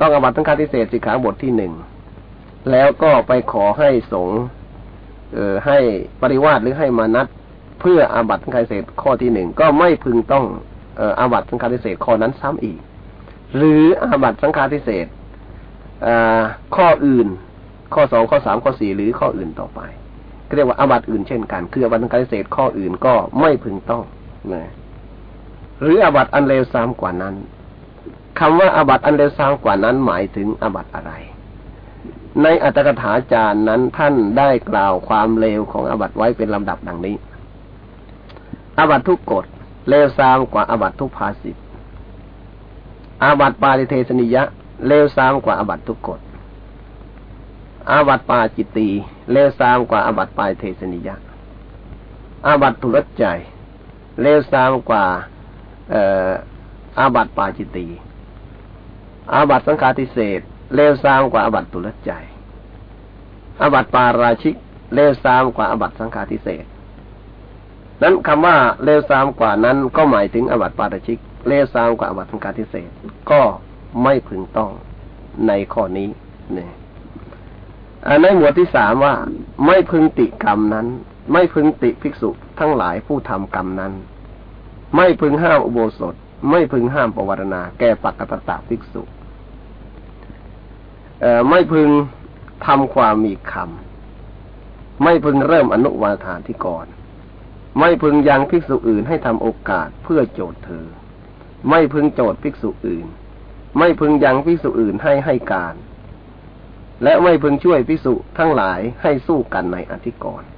ต้องอาบัตสังฆาทิเศษสิกขาบทที่หนึ่งแล้วก็ไปขอให้สงเออให้ปริวาสหรือให้มานัดเพื่ออาบัตสังฆาทิเศษข้อที่หนึ่งก็ไม่พึงต้องอาบัตสังฆาทิเศษข้อนั้นซ้ำอีก หรืออาบัตสังฆาทิเศษข้ออื่น ข้อสองข้อสามข้อสี่หรือข้ออื่นต่อไปเรียกว่าอาบัตอื่นเช่นกัน คืออาบัตสังฆาทิเศษข้ออื่นก็ไม่พึงต้องนะหรืออาบัตอันเลวซ้ำกว่านั้น คำว่าอาบัตอันเลวซ้ำกว่านั้นหมายถึงอาบัตอะไร ในอัตถกถาจารย์นั้นท่านได้กล่าวความเลวของอาบัตไว้เป็นลำดับดังนี้ อาบัตทุกกฎเลวซามกว่าอาบัตทุกภาสิตอาบัตปาติเทสนิยะ เลวซามกว่าอาบัตทุกกฎอาบัตปาจิตตีเลวซามกว่าอาบัตปาเทสนิยะ อาบัตทุรใจ เลวซามกว่าอาบัตปาจิตตี อาบัตสังฆาทิเศษเลวซามกว่าอาบัตตุลใจอาบัตปาราชิกเลวซามกว่าอาบัตสังฆาทิเศษนั้นคำว่าเลวซามกว่านั้น ก็หมายถึงอาบัตปาตชิกเลวซามกว่าอาบัติทางการทิเศษก็ไม่พึงต้องในข้อนี้เนี่ยในหมวดที่สามว่า ไม่พึงติกรรมนั้น ไม่พึงติภิกษุทั้งหลายผู้ทำกรรมนั้น ไม่พึงห้ามอุโบสถ ไม่พึงห้ามปวารณา แก่ปักกตตาภิกษุ ไม่พึงทำความมีคำไม่พึงเริ่มอนุวาทานที่ก่อน ไม่พึงยังภิกษุอื่นให้ทำโอกาสเพื่อโจทย์เธอ ไม่พึงโจทย์ภิกษุอื่น ไม่พึงยังภิกษุอื่นให้ให้การ และไม่พึงช่วยภิกษุทั้งหลายให้สู้กันในอธิกรณ์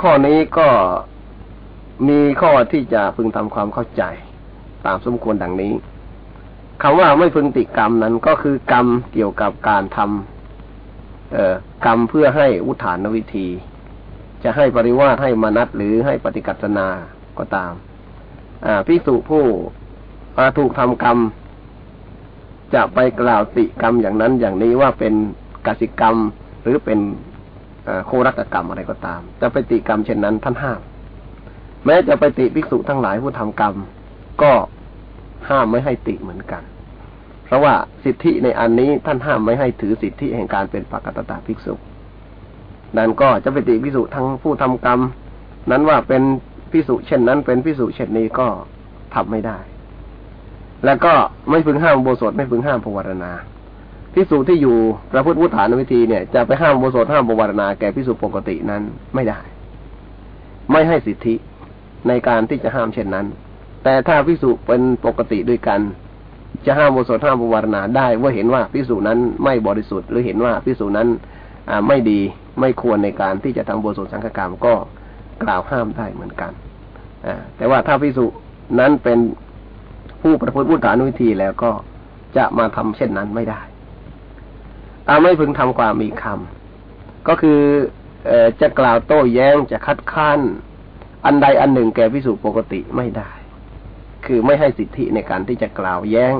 ข้อนี้ก็มีข้อที่จะพึงทำความเข้าใจ ตามสมควรดังนี้ คำว่าไม่พึงติกรรมนั้นก็คือกรรมเกี่ยวกับการทำกรรมเพื่อให้อุทานวิธี จะให้ปริวาสให้มนัตหรือให้ปฏิกัตนาก็ตาม อ่าพิสุผู้ถูกทำกรรม จะไปกล่าวติกรรมอย่างนั้นอย่างนี้ว่าเป็นกสิกรรมหรือเป็นโครักกรรมอะไรก็ตาม จะไปติกรรมเช่นนั้นท่านห้าม แม้จะไปติภิกษุทั้งหลายผู้ทำกรรม ก็ ห้ามไม่ให้ติเหมือนกัน เพราะว่าสิทธิในอันนี้ท่านห้ามไม่ให้ถือสิทธิแห่งการเป็นปกตตาภิกษุนั่นก็จะไปติพิสุทั้งผู้ทำกรรม นั้นว่าเป็นพิสุเช่นนั้น เป็นพิสุเช่นนี้ก็ทำไม่ได้ แล้วก็ไม่พึงห้ามโบสถไม่พึงห้ามภวรณาพิสุที่อยู่ประพฤติวุฒานวิธีเนี่ยจะไปห้ามโบสถห้ามภวรณาแก่พิสุปกตินั้นไม่ได้ ไม่ให้สิทธิในการที่จะห้ามเช่นนั้น แต่ถ้าพิสุเป็นปกติด้วยกัน จะห้ามโบสถห้ามภวรณาได้ว่าเห็นว่าพิสุนั้นไม่บริสุทธิ์ หรือเห็นว่าพิสุนั้นไม่ดีไม่ควรในการที่จะทำบุญสสังฆกรรมก็กล่าวห้ามได้เหมือนกันแต่ว่าถ้าพิสุนั้นเป็นผู้ประพฤติพุทธานุวิธีแล้วก็จะมาทำเช่นนั้นไม่ได้อาไม่พึงทำความมีคำก็คืออจะกล่าวโต้แย้งจะคัดค้านอันใดอันหนึ่งแก่พิสุปกติไม่ได้ คือไม่ให้สิทธิในการที่จะกล่าวแย้ง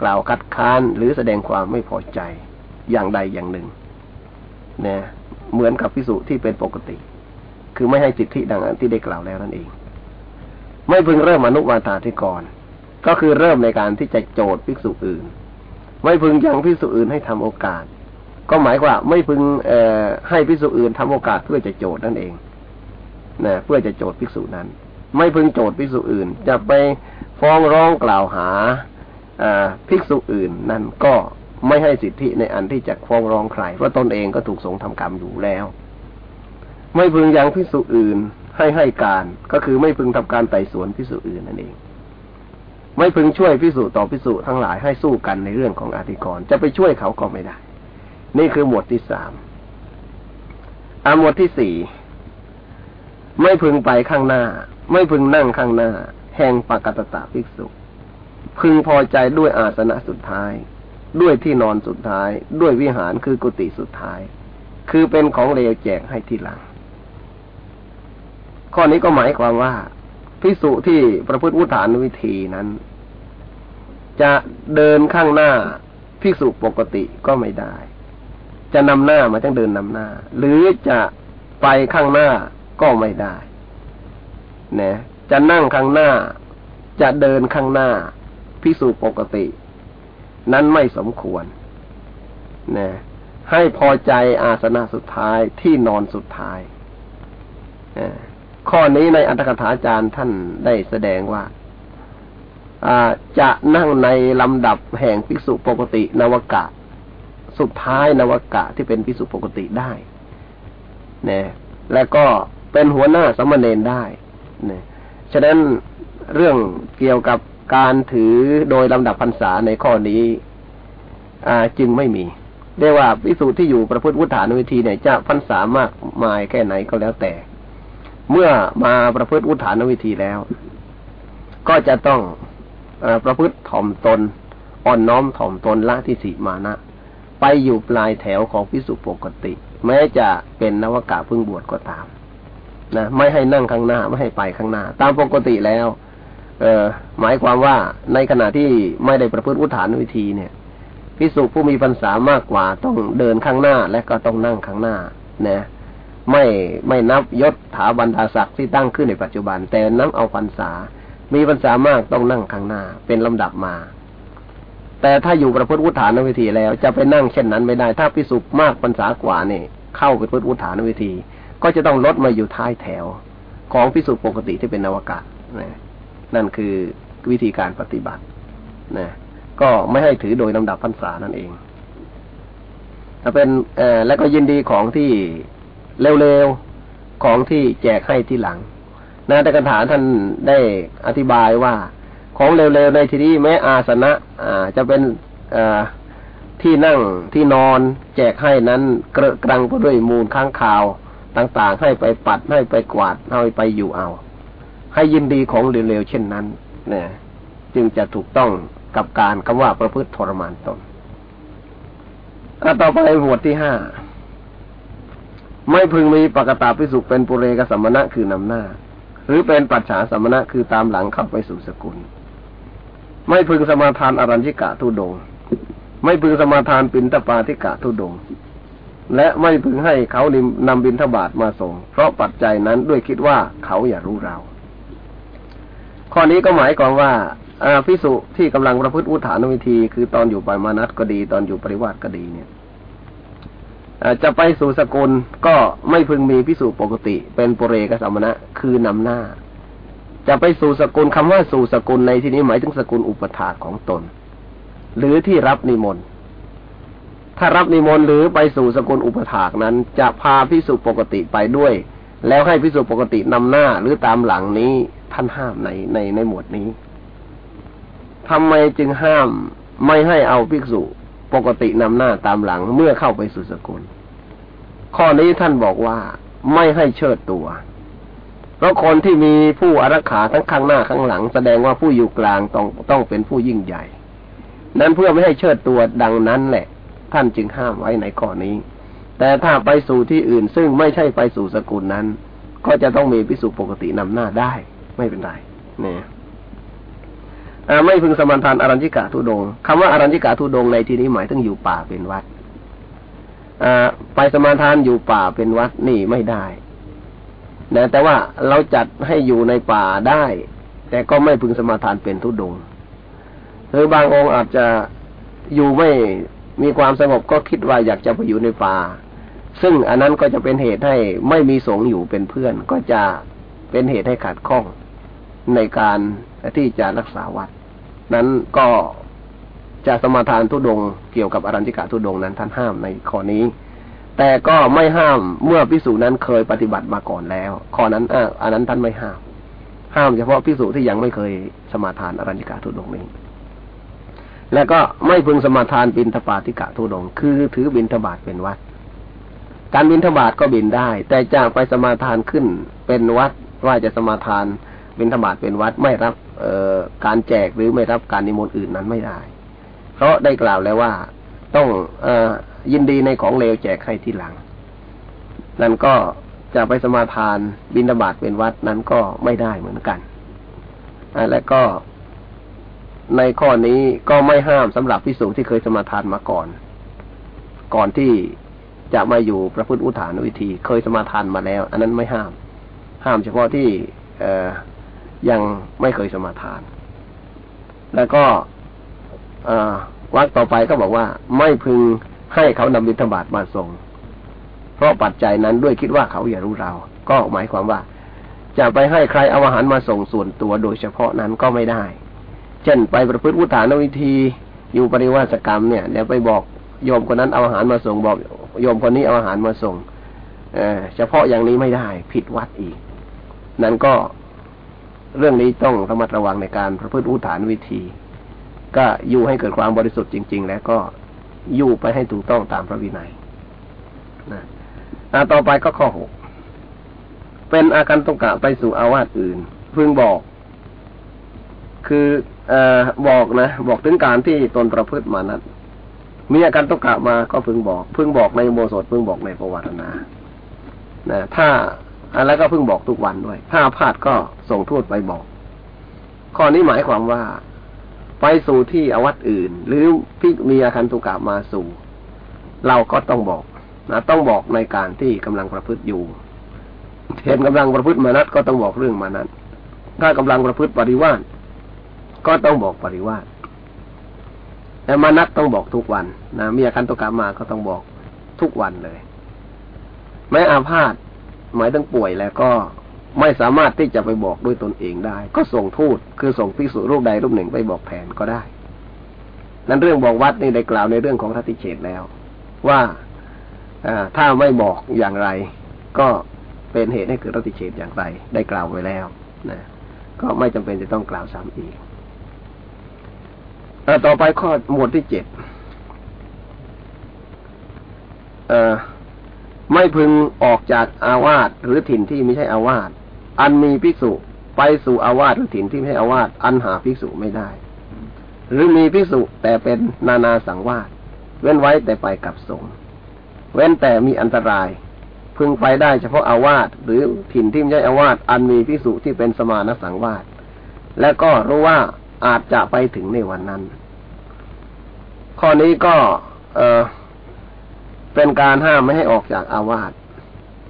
กล่าวคัดค้าน หรือแสดงความไม่พอใจอย่างใดอย่างหนึ่งนะเหมือนกับพิสุที่เป็นปกติ คือไม่ให้สิทธิดังที่ได้กล่าวแล้วนั่นเอง ไม่พึงเริ่มอนุวาตาที่ก่อน ก็คือเริ่มในการที่จะโจทย์ภิกษุอื่น ไม่พึงยังภิกษุอื่นให้ทำโอกาส ก็หมายว่าไม่พึงเอ่อให้ภิกษุอื่นทำโอกาสเพื่อจะโจทย์นั่นเองนะเพื่อจะโจทย์ภิกษุนั้น ไม่พึงโจทย์ภิกษุอื่น จะไปฟ้องร้องกล่าวหาภิกษุอื่น นั่นก็ไม่ให้สิทธิในอันที่จะฟ้องร้องใครเพราะตนเองก็ถูกสงฆ์ทำกรรมอยู่แล้ว ไม่พึงยังภิกษุอื่นให้ให้การก็คือไม่พึงทำการไต่สวนภิกษุอื่นนั่นเอง ไม่พึงช่วยภิกษุต่อภิกษุทั้งหลายให้สู้กันในเรื่องของอธิกรณ์จะไปช่วยเขาก็ไม่ได้ นี่คือหมวดที่สามอาหมวดที่สี่ไม่พึงไปข้างหน้า ไม่พึงนั่งข้างหน้า แห่งปากตตะภิกษุ พึงพอใจด้วยอาสนะสุดท้าย ด้วยที่นอนสุดท้าย ด้วยวิหารคือกุฏิสุดท้าย คือเป็นของเลวแจกให้ที่หลัง ข้อนี้ก็หมายความว่าพิสุที่ประพฤติวุฒานวิธีนั้น จะเดินข้างหน้าพิสุปกติก็ไม่ได้ จะนำหน้ามาต้องเดินนำหน้า หรือจะไปข้างหน้าก็ไม่ได้ นะจะนั่งข้างหน้า จะเดินข้างหน้าพิสูจปกติ นั้นไม่สมควรนะให้พอใจอาสนะสุดท้ายที่นอนสุดท้ายข้อนี้ในอัตถกถาจารย์ท่านได้แสดงว่าจะนั่งในลำดับแห่งภิกษุปกติ นวกะ สุดท้ายนวกะที่เป็นภิกษุปกติได้นะและก็เป็นหัวหน้าสมณเณรได้ นะฉะนั้นเรื่องเกี่ยวกับการถือโดยลำดับพรรษาในข้อนี้จึงไม่มีเรียกว่าพิสูจน์ที่อยู่ประพฤติวุฒานวิธีเนี่ยจะพรรษามากมายแค่ไหนก็แล้วแต่ เมื่อมาประพฤติวุฒานวิธีแล้ว ก็จะต้องอประพฤติถ่อมตน อ่อนน้อมถ่อมตนละที่สีมานะ ไปอยู่ปลายแถวของพิสุปกติ แม้จะเป็นนวากาพึ่งบวชก็ตาม นะไม่ให้นั่งข้างหน้าไม่ให้ไปข้างหน้า ตามปกติแล้ว เออหมายความว่าในขณะที่ไม่ได้ประพฤติอุทานวิธีเนี่ยพิสุผู้มีพรรษามากกว่าต้องเดินข้างหน้าและก็ต้องนั่งข้างหน้านะไม่ไม่นับยศถาบรรดาศักดิ์ที่ตั้งขึ้นในปัจจุบัน แต่นับเอาพรรษา มีพรรษามากต้องนั่งข้างหน้า เป็นลำดับมา แต่ถ้าอยู่ประพฤติอุทานวิธีแล้ว จะไปนั่งเช่นนั้นไม่ได้ ถ้าพิสุมากพรรษากว่านี่เข้าไปประพฤติอุทานวิธี ก็จะต้องลดมาอยู่ท้ายแถวของพิสูจน์ปกติที่เป็นอวกาศนะนั่นคือวิธีการปฏิบัตินะก็ไม่ให้ถือโดยลำดับพรรษานั่นเองถ้าเป็นเอ่อและก็ยินดีของที่เร็วๆของที่แจกให้ที่หลังนะแต่กถาท่านได้อธิบายว่าของเร็วๆในที่นี้แม้อาสนะอ่าจะเป็นอ่าที่นั่งที่นอนแจกให้นั้นกระกรังไปด้วยมูลข้างข่าว ต่างๆ ให้ไปปัดให้ไปกวาดให้ไปอยู่เอา ให้ยินดีของเร็วๆเช่นนั้นเนะจึงจะถูกต้องกับการคำว่าประพฤติทรมานตนต่อไปหมวดที่ห้าไม่พึงมีปกตาพิสุเป็นปุเรกสมณะคือนำหน้า หรือเป็นปัจฉาสมณะคือตามหลังเข้าไปสู่สกุล ไม่พึงสมาทานอรัญญิกะทุดง ไม่พึงสมาทานปินตปาธิกะทุดง และไม่พึงให้เขานำบินทบาทมาส่ง เพราะปัจจัยนั้นด้วยคิดว่าเขาอย่ารู้เรา ข้อนี้ก็หมายความว่าพิสุที่กำลังประพฤติอุทานวิธี คือตอนอยู่ปามานัตก็ดี ตอนอยู่ปริวาสก็ดีเนี่ยจะไปสู่สกุลก็ไม่พึงมีพิสุปกติ เป็นปุเรกสัมณะคือนำหน้า จะไปสู่สกุลคำว่าสู่สกุลในที่นี้หมายถึงสกุลอุปถาของตน หรือที่รับนิมนต์ ถ้ารับนิมนต์หรือไปสู่สกุลอุปถากนั้น จะพาพิสุปกติไปด้วย แล้วให้พิสุปกตินำหน้าหรือตามหลังนี้ท่านห้ามในในในหมวดนี้ทำไมจึงห้ามไม่ให้เอาภิกษุปกตินำหน้าตามหลังเมื่อเข้าไปสู่สกุล ข้อนี้ท่านบอกว่าไม่ให้เชิดตัว เพราะคนที่มีผู้อารักขาทั้งข้างหน้าข้างหลัง แสดงว่าผู้อยู่กลางต้องต้องเป็นผู้ยิ่งใหญ่ นั้นเพื่อไม่ให้เชิดตัวดังนั้นแหละ ท่านจึงห้ามไว้ในข้อนี้ แต่ถ้าไปสู่ที่อื่นซึ่งไม่ใช่ไปสู่สกุลนั้น ก็จะต้องมีพิสุปกตินำหน้าได้ ไม่เป็นไรเนี่ยไม่พึงสมานทานอรัญญิกาทุดงคำว่าอรัญญิกาทุดงในที่นี้หมายถึงอยู่ป่าเป็นวัดไปสมาทานอยู่ป่าเป็นวัดนี่ไม่ได้นะแต่ว่าเราจัดให้อยู่ในป่าได้ แต่ก็ไม่พึงสมาทานเป็นทุดงหรือบางองค์อาจจะอยู่ไม่ มีความสงบก็คิดว่าอยากจะไปอยู่ในป่า ซึ่งอันนั้นก็จะเป็นเหตุให้ไม่มีสงอยู่เป็นเพื่อน ก็จะเป็นเหตุให้ขาดข้องในการที่จะรักษาวัด นั้นก็จะสมาทานทุดงเกี่ยวกับอรัญญิกาทุดงนั้นท่านห้ามในข้อนี้ แต่ก็ไม่ห้ามเมื่อพิสูจนั้นเคยปฏิบัติมาก่อนแล้ว ข้อนั้นออันนั้นท่านไม่ห้าม ห้ามเฉพาะพิสูจที่ยังไม่เคยสมาทานอรัญญิกาทุดงนี้ และก็ไม่พึงสมาทานบินทบาติกะทุดง คือถือบินทบาทเป็นวัด การบินทบาทก็บินได้ แต่จะไปสมาทานขึ้นเป็นวัดว่าจะสมาทานบินทบาทเป็นวัดไม่รับเออการแจกหรือไม่รับการนิมนต์อื่นนั้นไม่ได้ เพราะได้กล่าวแล้วว่าต้องเอยินดีในของเลวแจกให้ที่หลัง นั่นก็จะไปสมาทานบินทบาทเป็นวัดนั้นก็ไม่ได้เหมือนกันและก็ ในข้อนี้ก็ไม่ห้ามสำหรับพิสูจที่เคยสมาทานมาก่อน ก่อนที่จะมาอยู่พระพุทธอุทานวิธี เคยสมาทานมาแล้ว อันนั้นไม่ห้าม ห้ามเฉพาะที่เอยังไม่เคยสมาทาน แล้วก็วักต่อไปก็บอกว่า ไม่พึงให้เขานำบิณฑบาตมาส่ง เพราะปัจจัยนั้นด้วยคิดว่าเขาอย่ารู้เรา ก็หมายความว่า จะไปให้ใครเอาอาหารมาส่งส่วนตัวโดยเฉพาะนั้นก็ไม่ได้ ช่นไปประพฤติอุทานวิธี อยู่ปริวาสกรรมเนี่ยเดี๋ยวไปบอกโยมคนนั้นเอาอาหารมาส่งบอกโยมคนนี้เอาอาหารมาส่งเอเฉพาะอย่างนี้ไม่ได้ผิดวัดอีก นั้นก็เรื่องนี้ต้องระมัดระวังในการประพฤติอุทานวิธี ก็อยู่ให้เกิดความบริสุทธิ์จริง ๆ แล้วก็อยู่ไปให้ถูกต้องตามพระวินัยนะต่อไปก็ข้อหกเป็นอาการตกะไปสู่อาวาสอื่น พึงบอก คืออบอกนะบอกถึงการที่ตนประพฤติมานั้นมีอาการตกกะมาก็พึงบอก พึงบอกในโมสถพึงบอกในประวัตินานะถ้าแล้วก็พิ่งบอกทุกวันด้วย ถ้าพลาดก็ส่งทูตไปบอก ข้อนี้หมายความว่า ไปสู่ที่อวัตอื่น หรือพิมีอาคันตุกะมาสู่ เราก็ต้องบอกนะต้องบอกในการที่กำลังประพฤติอยู่เห็นกำลังประพฤติมานัดก็ต้องบอกเรื่องมานัดถ้ากำลังประพฤติปริวาส ก็ต้องบอกปริวาสแต่มานัดต้องบอกทุกวันนะมีอาคันตุกะมาก็ต้องบอกทุกวันเลย แม้อาพาธหมายถึงป่วยแล้วก็ไม่สามารถที่จะไปบอกด้วยตนเองได้ ก็ส่งทูตคือส่งภิกษุรูปใดรูปหนึ่งไปบอกแทนก็ได้ นั้นเรื่องบอกวัดนี่ได้กล่าวในเรื่องของทัติเฉดแล้ว ว่าถ้าไม่บอกอย่างไร ก็เป็นเหตุให้เกิดรัติเฉดอย่างไร ได้กล่าวไว้แล้วนะก็ไม่จำเป็นจะต้องกล่าวซ้ำอีก ต่อไปข้อหมวดที่เจ็ดไม่พึงออกจากอาวาสหรือถิ่นที่ไม่ใช่อาวาสอันมีภิกษุไปสู่อาวาสหรือถิ่นที่ไม่ใช่อาวาสอันหาภิกษุไม่ได้ หรือมีภิกษุแต่เป็นนานาสังวาสเว้นไว้แต่ไปกับสงฆ์เว้นแต่มีอันตราย พึงไปได้เฉพาะอาวาสหรือถิ่นที่ไม่ใช่อาวาสอันมีภิกษุที่เป็นสมานสังวาสและก็รู้ว่า อาจจะไปถึงในวันนั้น ข้อนี้ก็เออเป็นการห้ามไม่ให้ออกจากอาวาส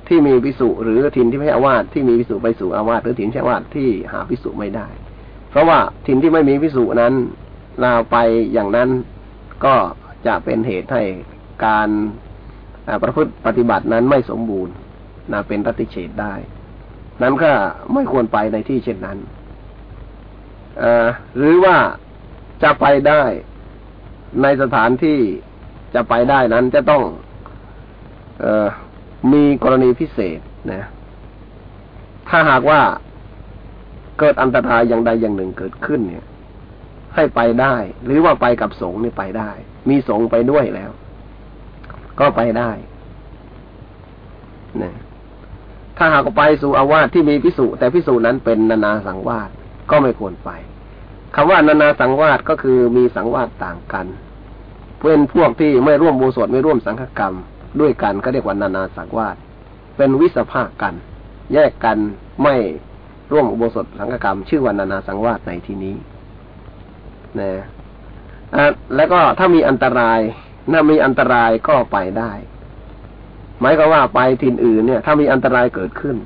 ที่มีพิสุหรือถิ่นที่ไม่อาวาสที่มีพิสุไปสู่อาวาสหรือถิ่นใช่อาวาสที่หาพิสุไม่ได้ เพราะว่าถิ่นที่ไม่มีพิสุนั้นเราไปอย่างนั้นก็จะเป็นเหตุให้การประพฤติปฏิบัตินั้นไม่สมบูรณ์นะเป็นรัติเฉดได้ นั้นก็ไม่ควรไปในที่เช่นนั้น หรือว่าจะไปได้ในสถานที่จะไปได้นั้นจะต้องออมีกรณีพิเศษนะ ถ้าหากว่าเกิดอันตรายอย่างใดอย่างหนึ่งเกิดขึ้นเนี่ย ให้ไปได้ หรือว่าไปกับสงฆ์นี่ไปได้ มีสงฆ์ไปด้วยแล้ว ก็ไปได้นะถ้าหากไปสู่อาวาสที่มีพิสุแต่พิสุนั้นเป็นนานาสังวาส ก็ไม่ควรไปคำว่านานาสังวาสก็คือมีสังวาสต่างกัน เป็นพวกที่ไม่ร่วมบูสดไม่ร่วมสังฆกรรม ด้วยกันก็เรียกว่านานาสังวาสเป็นวิสภาคกัน แยกกันไม่ร่วมอุโบสถสังฆกรรม ชื่อว่านานาสังวาสในที่นี้นะแล้วก็ถ้ามีอันตรายถ้ามีอันตรายก็ไปได้ หมายก็ว่าไปทินอื่นเนี่ย ถ้ามีอันตรายเกิดขึ้น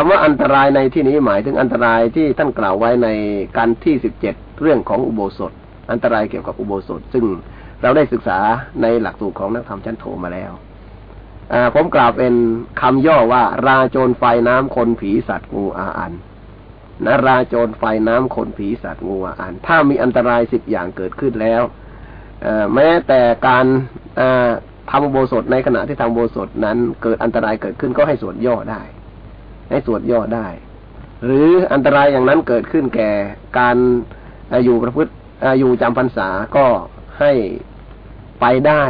คำว่าอันตรายในที่นี้หมายถึงอันตรายที่ท่านกล่าวไว้ในการที่สิบเจ็ดเรื่องของอุโบสถ อันตรายเกี่ยวกับอุโบสถ ซึ่งเราได้ศึกษาในหลักสูตรของนักธรรมชั้นโทมาแล้วผมกล่าวเป็นคำย่อว่า ราโจรไฟน้ำคนผีสัตว์งูอาอันนะราโจรไฟน้ำคนผีสัตว์งูอาอัน ถ้ามีอันตรายสิบอย่างเกิดขึ้นแล้วแม้แต่การทำโบสถในขณะที่ทำโบสถนั้นเกิดอันตรายเกิดขึ้นก็ให้สวดย่อได้ ให้สวดย่อได้ หรืออันตรายอย่างนั้นเกิดขึ้นแก่การอยู่ประพฤติอยู่จำพรรษาก็ให้ไปได้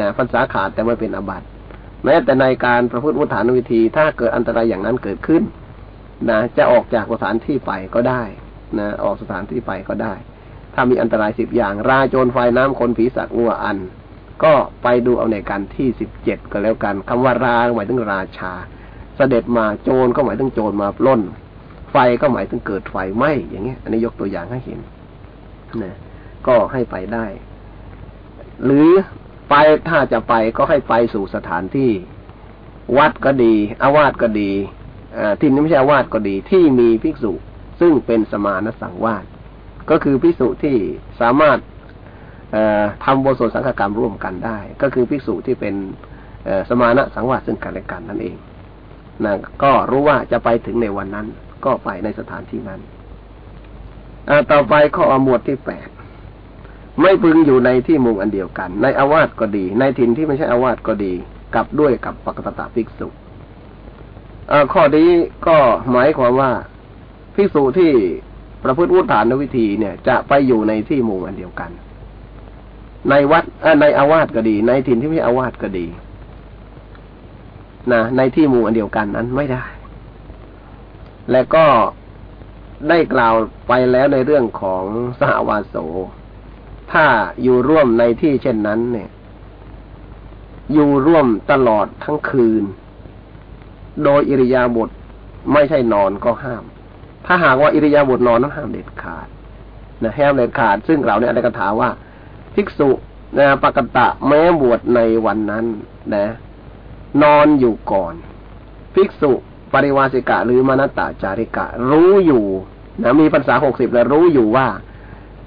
นะพรรษาขาดแต่ไม่เป็นอบัติแม้แต่ในการประพฤติมุฐานวิธี ถ้าเกิดอันตรายอย่างนั้นเกิดขึ้นนะจะออกจากสถานที่ไปก็ได้นะออกสถานที่ไปก็ได้ ถ้ามีอันตรายสิบอย่าง ราโจรไฟน้ำคนผีสัตว์งัวอัน ก็ไปดูเอาในการที่สิบเจ็ดก็แล้วกันคำว่าราหมายถึงราชา เสด็จมาโจรก็หมายถึงโจรมาปล้น ไฟก็หมายถึงเกิดไฟไหม้อย่างเงี้ย อันนี้ยกตัวอย่างให้เห็นนะก็ให้ไปได้ หรือไปถ้าจะไปก็ให้ไปสู่สถานที่ วัดก็ดีอาวาสก็ดีที่นี้ไม่ใช่อาวาสก็ดีที่มีภิกษุซึ่งเป็นสมานสังวาสก็คือภิกษุที่สามารถทำโบสถสังฆกรรมร่วมกันได้ ก็คือภิกษุที่เป็นสมานะสังวาสซึ่งกันและกันนั่นเอง นะก็รู้ว่าจะไปถึงในวันนั้น ก็ไปในสถานที่นั้นต่อไปข้อหมวดที่แปดไม่พึงอยู่ในที่มุงอันเดียวกัน ในอาวาสก็ดี ในถิ่นที่ไม่ใช่อาวาสก็ดีกับด้วยกับปกตตาภิกษุข้อนี้ก็หมายความว่าภิกษุที่ประพฤติวุฒานวิธีเนี่ย จะไปอยู่ในที่มุงอันเดียวกัน ในวัดในอาวาสก็ดี ในถิ่นที่ไม่อาวาสก็ดี นะในที่มุงอันเดียวกันนั้นไม่ได้ และก็ได้กล่าวไปแล้วในเรื่องของสหวาโส ถ้าอยู่ร่วมในที่เช่นนั้น เนี่ย อยู่ร่วมตลอดทั้งคืน โดยอิริยาบถไม่ใช่นอนก็ห้าม ถ้าหากว่าอิริยาบถนอนนั้นห้ามเด็ดขาดนะห้ามเด็ดขาด ซึ่งเราเนี่ยได้กระถาว่า ภิกษุนะปกตะแม้บวชในวันนั้น นะ นอนอยู่ก่อน ภิกษุปริวาสิกะหรือมนัตตาจาริกะ รู้อยู่นะมีภาษาหกสิบแล้วรู้อยู่ว่า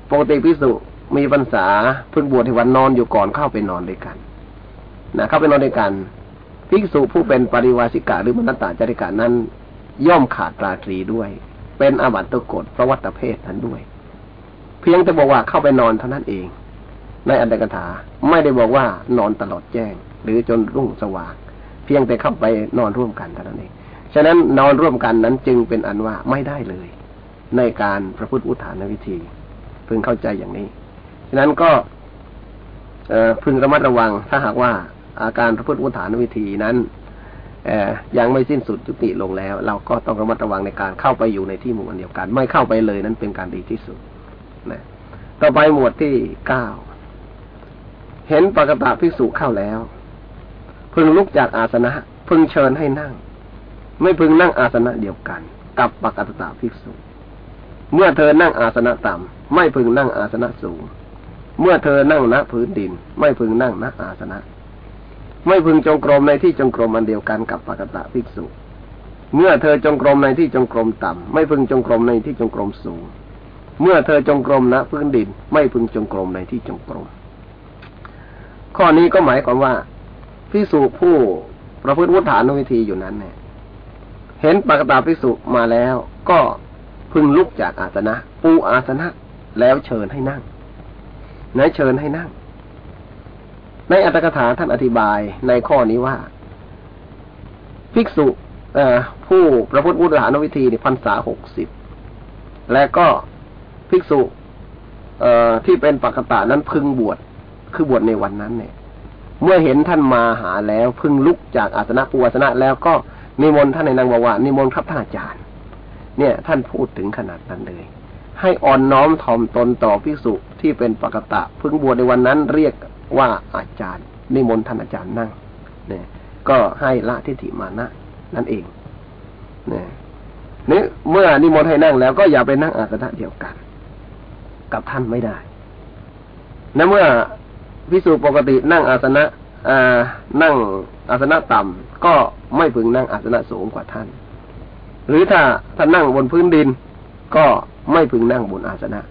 ปกติภิกษุมีพรรษาเพิ่งบวชที่วันนอนอยู่ก่อนเข้าไปนอนด้วยกันนะเข้าไปนอนด้วยกันภิกษุผู้เป็นปริวาสิกาหรือมนัตตาจาริกานั้น ย่อมขาดราตรีด้วย เป็นอาบัตตกฎพระวัตเพศนั้นด้วย เพียงแต่บอกว่าเข้าไปนอนเท่านั้นเอง ในอัตถกถาไม่ได้บอกว่านอนตลอดแจ้ง หรือจนรุ่งสว่าง เพียงแต่เข้าไปนอนร่วมกันเท่านั้นเองฉะนั้นนอนร่วมกันนั้นจึงเป็นอันว่าไม่ได้เลย ในการประพฤติอุทานวิธีพึงเข้าใจอย่างนี้ ฉะนั้นก็พึงระมัดระวังถ้าหากว่าอาการพระพุทธอุทานวิธีนั้นยังไม่สิ้นสุดจุติลงแล้ว เราก็ต้องระมัดระวังในการเข้าไปอยู่ในที่หมู่อันเดียวกัน ไม่เข้าไปเลยนั้นเป็นการดีที่สุดนะต่อไปหมวดที่เก้าเห็นปกตะภิกษุเข้าแล้ว พึงลุกจากอาสนะ พึงเชิญให้นั่ง ไม่พึงนั่งอาสนะเดียวกัน กับปกตะภิกษุ เมื่อเธอนั่งอาสนะต่ำไม่พึงนั่งอาสนะสูง เมื่อเธอนั่งณพื้นดิน ไม่พึงนั่งณอาสนะ ไม่พึงจงกรมในที่จงกรมอันเดียวกันกับปกตะภิกษุ เมื่อเธอจงกรมในที่จงกรมต่ำไม่พึงจงกรมในที่จงกรมสูง เมื่อเธอจงกรมณพื้นดิน ไม่พึงจงกรมในที่จงกรมข้อนี้ก็หมายความว่า ภิกษุผู้ประพฤติวุฒานวิธีอยู่นั้นเนี่ย เห็นปกตาภิกษุมาแล้ว ก็พึงลุกจากอาสนะ ปูอาสนะ แล้วเชิญให้นั่งนายเชิญให้นั่ง ในอัตถกถาท่านอธิบายในข้อนี้ว่า ภิกษุผู้ประพฤติวุฒานวิธีในพรรษาหกสิบและก็ภิกษุที่เป็นปกตานั้นพึงบวชคือบวชในวันนั้นเนี่ย เมื่อเห็นท่านมาหาแล้วพึ่งลุกจากอาสนะปูอาสนะแล้วก็นิมนต์ท่านในนางบอกว่านิมนต์ครับท่านอาจารย์ เนี่ย ท่านพูดถึงขนาดนั้นเลย ให้อ่อนน้อมถ่อมตนต่อภิกษุที่เป็นปกตะพึ่งบวชในวันนั้นเรียกว่าอาจารย์ นิมนต์ท่านอาจารย์นั่ง เนี่ย ก็ให้ละทิฏฐิมานะ นั่นเอง เนี่ยนี่เมื่อนิมนต์ให้นั่งแล้วก็อย่าไปนั่งอาสนะเดียวกัน กับท่านไม่ได้นะเมื่อ พิสูจปกตินั่งอาสนะอ่านั่งอาสนะต่ำก็ไม่พึงนั่งอาสนะสูงกว่าท่าน หรือถ้าท่านนั่งบนพื้นดิน ก็ไม่พึงนั่งบนอาสนะ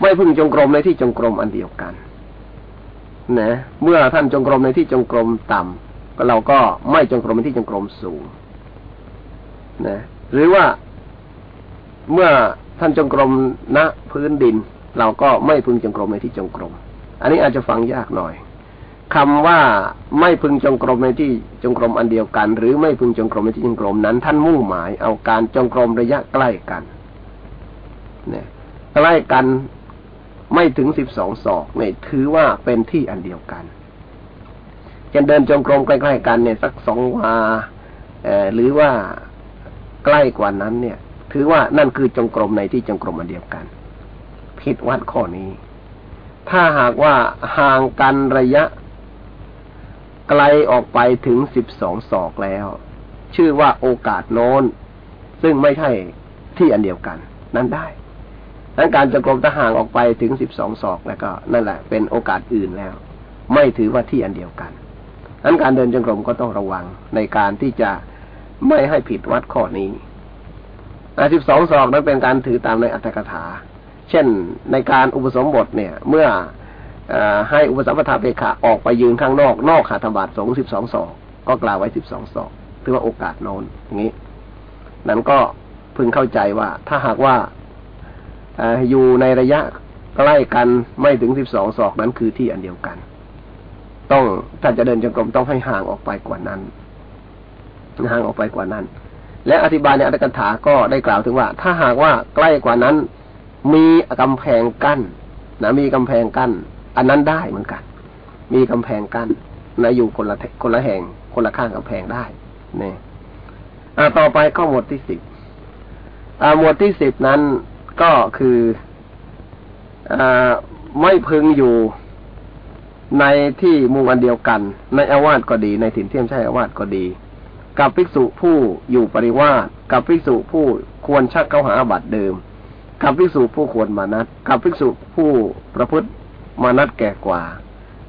ไม่พึงจงกรมในที่จงกรมอันเดียวกันนะเมื่อท่านจงกรมในที่จงกรมต่ำก็เราก็ไม่จงกรมในที่จงกรมสูงนะหรือว่าเมื่อท่านจงกรมณพื้นดิน เราก็ไม่พึงจงกรมในที่จงกรม อันนี้อาจจะฟังยากหน่อยคำว่าไม่พึงจงกรมในที่จงกรมอันเดียวกัน หรือไม่พึงจงกรมในที่จงกรมนั้น ท่านมุ่งหมายเอาการจงกรมระยะใกล้กัน เนี่ยใกล้กันไม่ถึงสิบสองศอกเนี่ยถือว่าเป็นที่อันเดียวกันจะเดินจงกรมใกล้ๆกันเนี่ยสักสองวาหรือว่าใกล้กว่านั้นเนี่ย ถือว่านั่นคือจงกรมในที่จงกรมอันเดียวกัน ผิดวัดข้อนี้ ถ้าหากว่าห่างกันระยะ ไกลออกไปถึงสิบสองศอกแล้ว ชื่อว่าโอกาสโน้น ซึ่งไม่ใช่ที่อันเดียวกัน นั้นได้นั้นการจะกรมทหารออกไปถึงสิบสองศอกแล้วก็ นั่นแหละ เป็นโอกาสอื่นแล้ว ไม่ถือว่าที่อันเดียวกันนั้นการเดินจงกรมก็ต้องระวังในการที่จะไม่ให้ผิดวัดข้อนี้สิบสองศอกนั้นเป็นการถือตามในอัตถกถา เช่นในการอุปสมบทเนี่ย เมื่ออให้อุปสมบทาเปขะออกไปยืนข้างนอก นอกขาธบาตสงสิบสองศอกก็กล่าวไว้สิบสองศอกถือว่าโอกาสโน้นอย่างนี้ นั้นก็พึงเข้าใจว่า ถ้าหากว่าอยู่ในระยะใกล้กันไม่ถึงสิบสองศอกนั้นคือที่อันเดียวกัน ต้องถ้าจะเดินจงกรมต้องให้ห่างออกไปกว่านั้นห่างออกไปกว่านั้น และอธิบายในอัตถกถาก็ได้กล่าวถึงว่า ถ้าหากว่าใกล้กว่านั้น มีกำแพงกั้นนะมีกำแพงกั้น อันนั้นได้เหมือนกัน มีกำแพงกั้นนะอยู่คนละคนละแห่ง คนละข้างกำแพงได้เนี่ยต่อไปข้อหมวดที่สิบหมวดที่สิบนั้นก็คืออไม่พึงอยู่ในที่มุงอันเดียวกัน ในอาวาสก็ดี ในถิ่นเทียมใช่อาวาสก็ดี กับภิกษุผู้อยู่ปริวาสกับภิกษุผู้ควรชักเข้าหาบัตรเดิม กับภิกษุผู้ควรมานัดกับภิกษุผู้ประพฤติมานัดแก่กว่า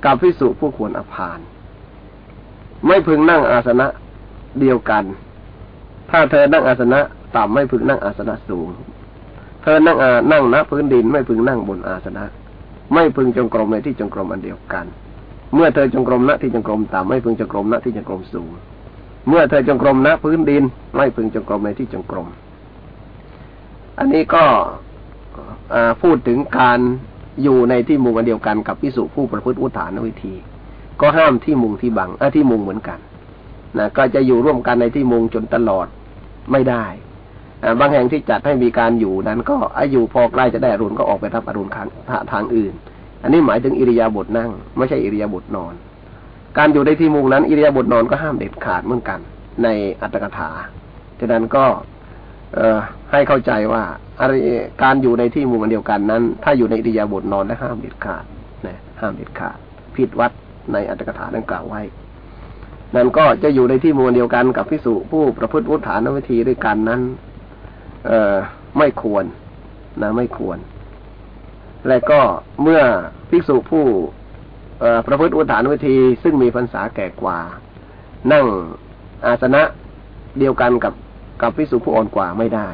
กับภิกษุผู้ควรอภานไม่พึงนั่งอาสนะเดียวกัน ถ้าเธอนั่งอาสนะต่ำไม่พึงนั่งอาสนะสูง เธอนั่งนั่งณพื้นดินไม่พึงนั่งบนอาสนะ ไม่พึงจงกรมในที่จงกรมอันเดียวกัน เมื่อเธอจงกรมณที่จงกรมต่ำไม่พึงจงกรมณที่จงกรมสูง เมื่อเธอจงกรมณพื้นดิน ไม่พึงจงกรมในที่จงกรม อันนี้ก็พูดถึงการอยู่ในที่มุงอันเดียวกันกับพิสุผู้ประพฤติอุทานวิธี ก็ห้ามที่มุงที่บังอที่มุงเหมือนกันนะก็จะอยู่ร่วมกันในที่มุงจนตลอดไม่ได้บางแห่งที่จัดให้มีการอยู่นั้น ก็อายุพอใกล้จะได้อรุณก็ออกไปรับอรุณทางทางอื่น อันนี้หมายถึงอิริยาบถนั่ง ไม่ใช่อิริยาบถนอน การอยู่ในที่มุงนั้นอิริยาบถนอนก็ห้ามเด็ดขาดเหมือนกัน ในอัตถกถาฉะนั้นก็ เออให้เข้าใจว่าอะไรการอยู่ในที่มุงอันเดียวกันนั้น ถ้าอยู่ในอิริยาบถนอนและห้ามเด็ดขาดนะห้ามเด็ดขาดผิดวัดในอัตถกถาดังกล่าวไว้ นั่นก็จะอยู่ในที่มุงเดียวกันกับพิสุผู้ประพฤติวุฒานวิธีด้วยกันนั้น เออไม่ควรนะไม่ควร และก็เมื่อภิกษุผู้ประพฤติอุทานวิธีซึ่งมีพรรษาแก่กว่า นั่งอาสนะเดียวกันกับ กับภิกษุผู้อ่อนกว่าไม่ได้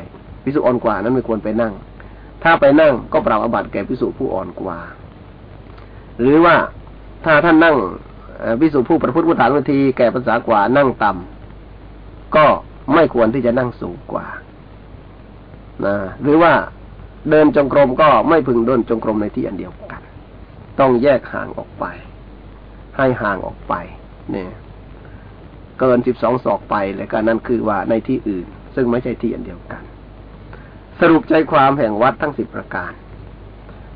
ภิกษุอ่อนกว่านั้นไม่ควรไปนั่ง ถ้าไปนั่งก็ปรับอบัติแก่ภิกษุผู้อ่อนกว่า หรือว่าถ้าท่านนั่งภิกษุผู้ประพฤติอุทานวิธีแก่ภาษากว่านั่งต่ำก็ไม่ควรที่จะนั่งสูงกว่านะหรือว่าเดินจงกรมก็ไม่พึงเดินจงกรมในที่อันเดียวกัน ต้องแยกห่างออกไป ให้ห่างออกไป เนี่ย เกินสิบสองศอกไปเลยก็นั่นคือว่าในที่อื่น ซึ่งไม่ใช่ที่อันเดียวกัน สรุปใจความแห่งวัดทั้งสิบประการ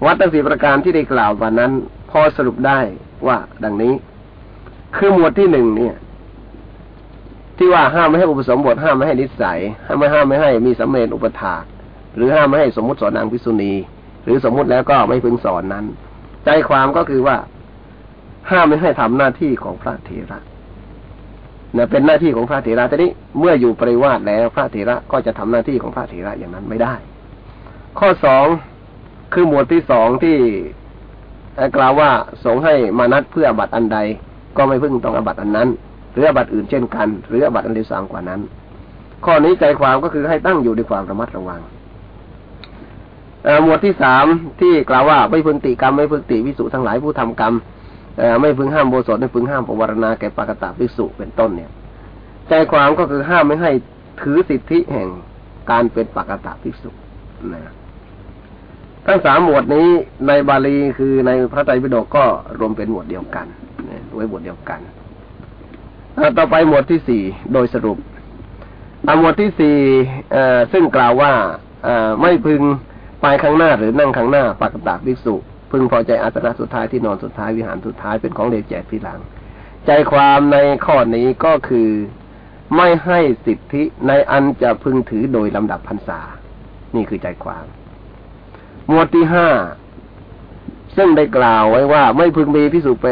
วัดทั้งสิบประการที่ได้กล่าววันนั้น พอสรุปได้ว่าดังนี้ คือหมวดที่หนึ่งเนี่ย ที่ว่าห้ามไม่ให้อุปสมบทห้ามไม่ให้นิสัยห้ามไม่ห้ามไม่ให้มีสัมเมนอุปถากหรือห้ามไม่ให้สมมติสอนนางพิษุณี หรือสมมุติแล้วก็ไม่พึงสอนนั้น ใจความก็คือว่า ห้ามไม่ให้ทำหน้าที่ของพระเถระ นะเป็นหน้าที่ของพระเถระแต่นี้เมื่ออยู่ปริวาสแล้วพระเถระก็จะทำหน้าที่ของพระเถระอย่างนั้นไม่ได้ ข้อสองคือหมวดที่สองที่กล่าวว่าสงให้มานัดเพื่อบัตรอันใด ก็ไม่พึ่งต้องอบัตรอันนั้น หรืออบัตอื่นเช่นกัน หรืออบัตอันเลวสามกว่านั้น ข้อนี้ใจความก็คือให้ตั้งอยู่ด้วยความระมัดระวังหมวดที่สามที่กล่าวว่าไม่พึงติกรรมไม่พึงติวิสุทั้งหลายผู้ทำกรรม ไม่พึงห้ามโบสถไม่พึงห้ามปวารณาแก่ปากตาวิสุเป็นต้นเนี่ย ใจความก็คือห้ามไม่ให้ถือสิทธิแห่งการเป็นปากตาภิกษุนะทั้งสามหมวดนี้ในบาลีคือในพระไตรปิฎกก็รวมเป็นหมวดเดียวกันไว้หมวดเดียวกันต่อไปหมวดที่สี่โดยสรุปหมวดที่สี่ซึ่งกล่าวว่าไม่พึงไปข้างหน้าหรือนั่งข้างหน้าปากตาภิกษุ พึงพอใจอาสนะสุดท้ายที่นอนสุดท้ายวิหารสุดท้ายเป็นของเลวแจกทีหลัง ใจความในข้อนี้ก็คือไม่ให้สิทธิในอันจะพึงถือโดยลำดับพรรษา นี่คือใจความ หมวดที่ห้าซึ่งได้กล่าวไว้ว่า ไม่พึงมีพิสุป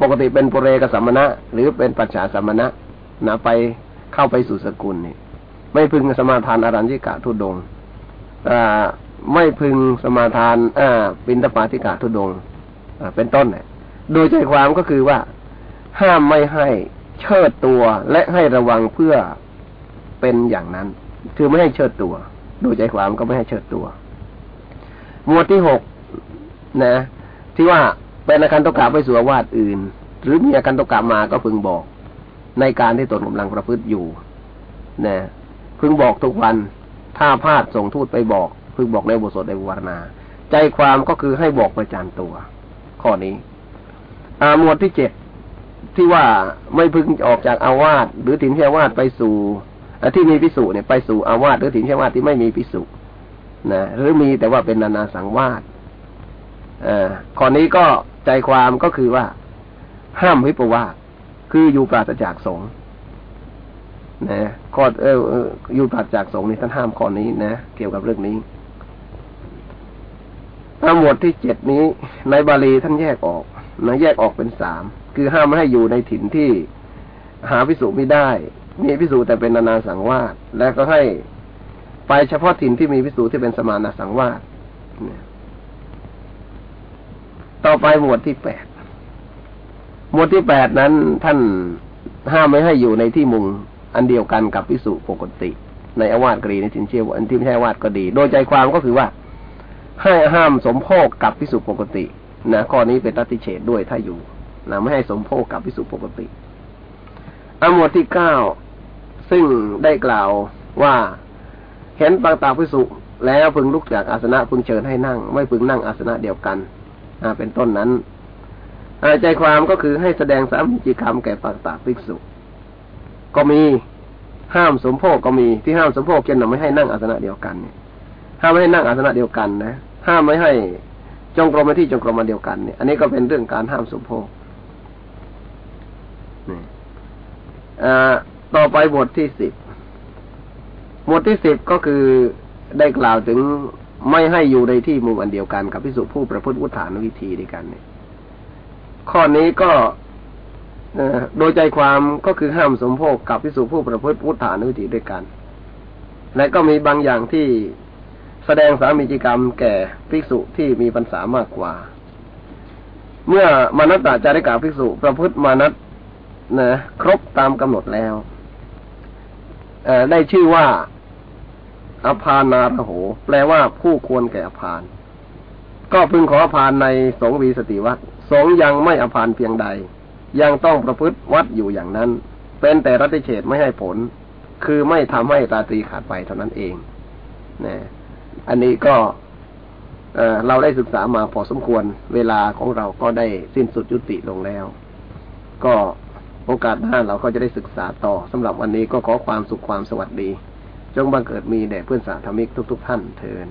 ปกติเป็นปุเรกสัมมณะ หรือเป็นปัจฉาสัมมณะนะไปเข้าไปสู่สกุลนี่ไม่พึงสมาทานอารัญญิกะทุดง ไม่พึงสมาทานอ่าปินตปาติกะทุดงเป็นต้นเนี่ยโดยใจความก็คือว่า ห้ามไม่ให้เชิดตัวและให้ระวังเพื่อเป็นอย่างนั้น คือไม่ให้เชิดตัว โดยใจความก็ไม่ให้เชิดตัว หมวดที่หกนะ ที่ว่าเป็นอาการตกะไปสู่วาดอื่น หรือมีอาการตกะมาก็พึงบอก ในการที่ตนกำลังประพฤติอยู่นะพึงบอกทุกวัน ถ้าพลาดส่งทูตไปบอก พึงบอกในบทสดในวารณา ใจความก็คือให้บอกประจานตัว ข้อนี้อาหมวดที่เจ็ดที่ว่าไม่พึงออกจากอาวาสหรือถิ่นแค่วาสไปสู่ที่มีพิสุเนี่ยไปสู่อาวาสหรือถิ่นแค่วาสที่ไม่มีพิสุนะหรือมีแต่ว่าเป็นนานาสังวาสอข้อนี้ก็ใจความก็คือว่า ห้ามวิปวาสคืออยู่ปราศจากสงนะข้อเอออยู่ปราศจากสงนี่ท่านห้ามข้อนี้นะ เกี่ยวกับเรื่องนี้ ทั้งหมดที่เจ็ดนี้ในบาลีท่านแยกออกนะแยกออกเป็นสามคือห้ามไม่ให้อยู่ในถิ่นที่หาพิสูจน์ไม่ได้ มีพิสูจน์แต่เป็นนานาสังวาสและก็ให้ไปเฉพาะถิ่นที่มีพิสูจน์ที่เป็นสมานาสังวาสต่อไปหมวดที่แปดหมวดที่แปดนั้นท่านห้ามไม่ให้อยู่ในที่มุงอันเดียวกันกับพิสูจน์ปกติ ในอาวาสก็ดีในถิ่นที่อยู่อันที่ไม่ใช่อาวาสก็ดี โดยใจความก็คือว่า ให้ห้ามสมโภคกับพิสูจน์ปกตินะข้อนี้เป็นรัตติเฉทด้วยถ้าอยู่นะไม่ให้สมโภคกับภิกษุปกติ หมวดที่เก้าซึ่งได้กล่าวว่าเห็นปกตัตตภิกษุแล้วพึงลุกจากอาสนะพึงเชิญให้นั่ง ไม่พึงนั่งอาสนะเดียวกันอ่าเป็นต้นนั้นใจความก็คือให้แสดงสามจิกรรมแก่ปางตาภิกษุ ก็มีห้ามสมโภคก็มีที่ห้ามสมโภคเช่นไม่ให้นั่งอาสนะเดียวกันเนี่ยห้ามไม่ให้นั่งอาสนะเดียวกันนะ ห้ามไม่ให้จงกรมมาที่จงกรมมาเดียวกันเนี่ย อันนี้ก็เป็นเรื่องการห้ามสมโภคต่อไปบทที่สิบบทที่สิบก็คือได้กล่าวถึงไม่ให้อยู่ในที่มุมอันเดียวกันกับพิสุผู้ประพฤติวุฒานวิธีด้วยกันเนี่ย ข้อนี้ก็โดยใจความก็คือห้ามสมโภคกับพิสุผู้ประพฤติวุฒานวิธีด้วยกัน และก็มีบางอย่างที่ แสดงสามีจิกรรมแก่ภิกษุที่มีพรรษามากกว่า เมื่อมานัตตาจาริกาภิกษุ ประพฤติมานัตนะครบตามกำหนดแล้วได้ชื่อว่าอภานาระโห แปลว่าผู้ควรแก่อภานก็พึงขออภานในสงวีสติวัตสงยังไม่อภานเพียงใด ยังต้องประพฤติวัดอยู่อย่างนั้น เป็นแต่รัติเฉดไม่ให้ผล คือไม่ทำให้ตาตรีขาดไปเท่านั้นเองนะ อันนี้ก็เเราได้ศึกษามาพอสมควร เวลาของเราก็ได้สิ้นสุดยุติลงแล้ว ก็โอกาสหน้าเราก็จะได้ศึกษาต่อสำหรับวันนี้ก็ขอความสุขความสวัสดี จงบังเกิดมีแด่เพื่อนสาธมิกทุก ๆ ท่านเทิน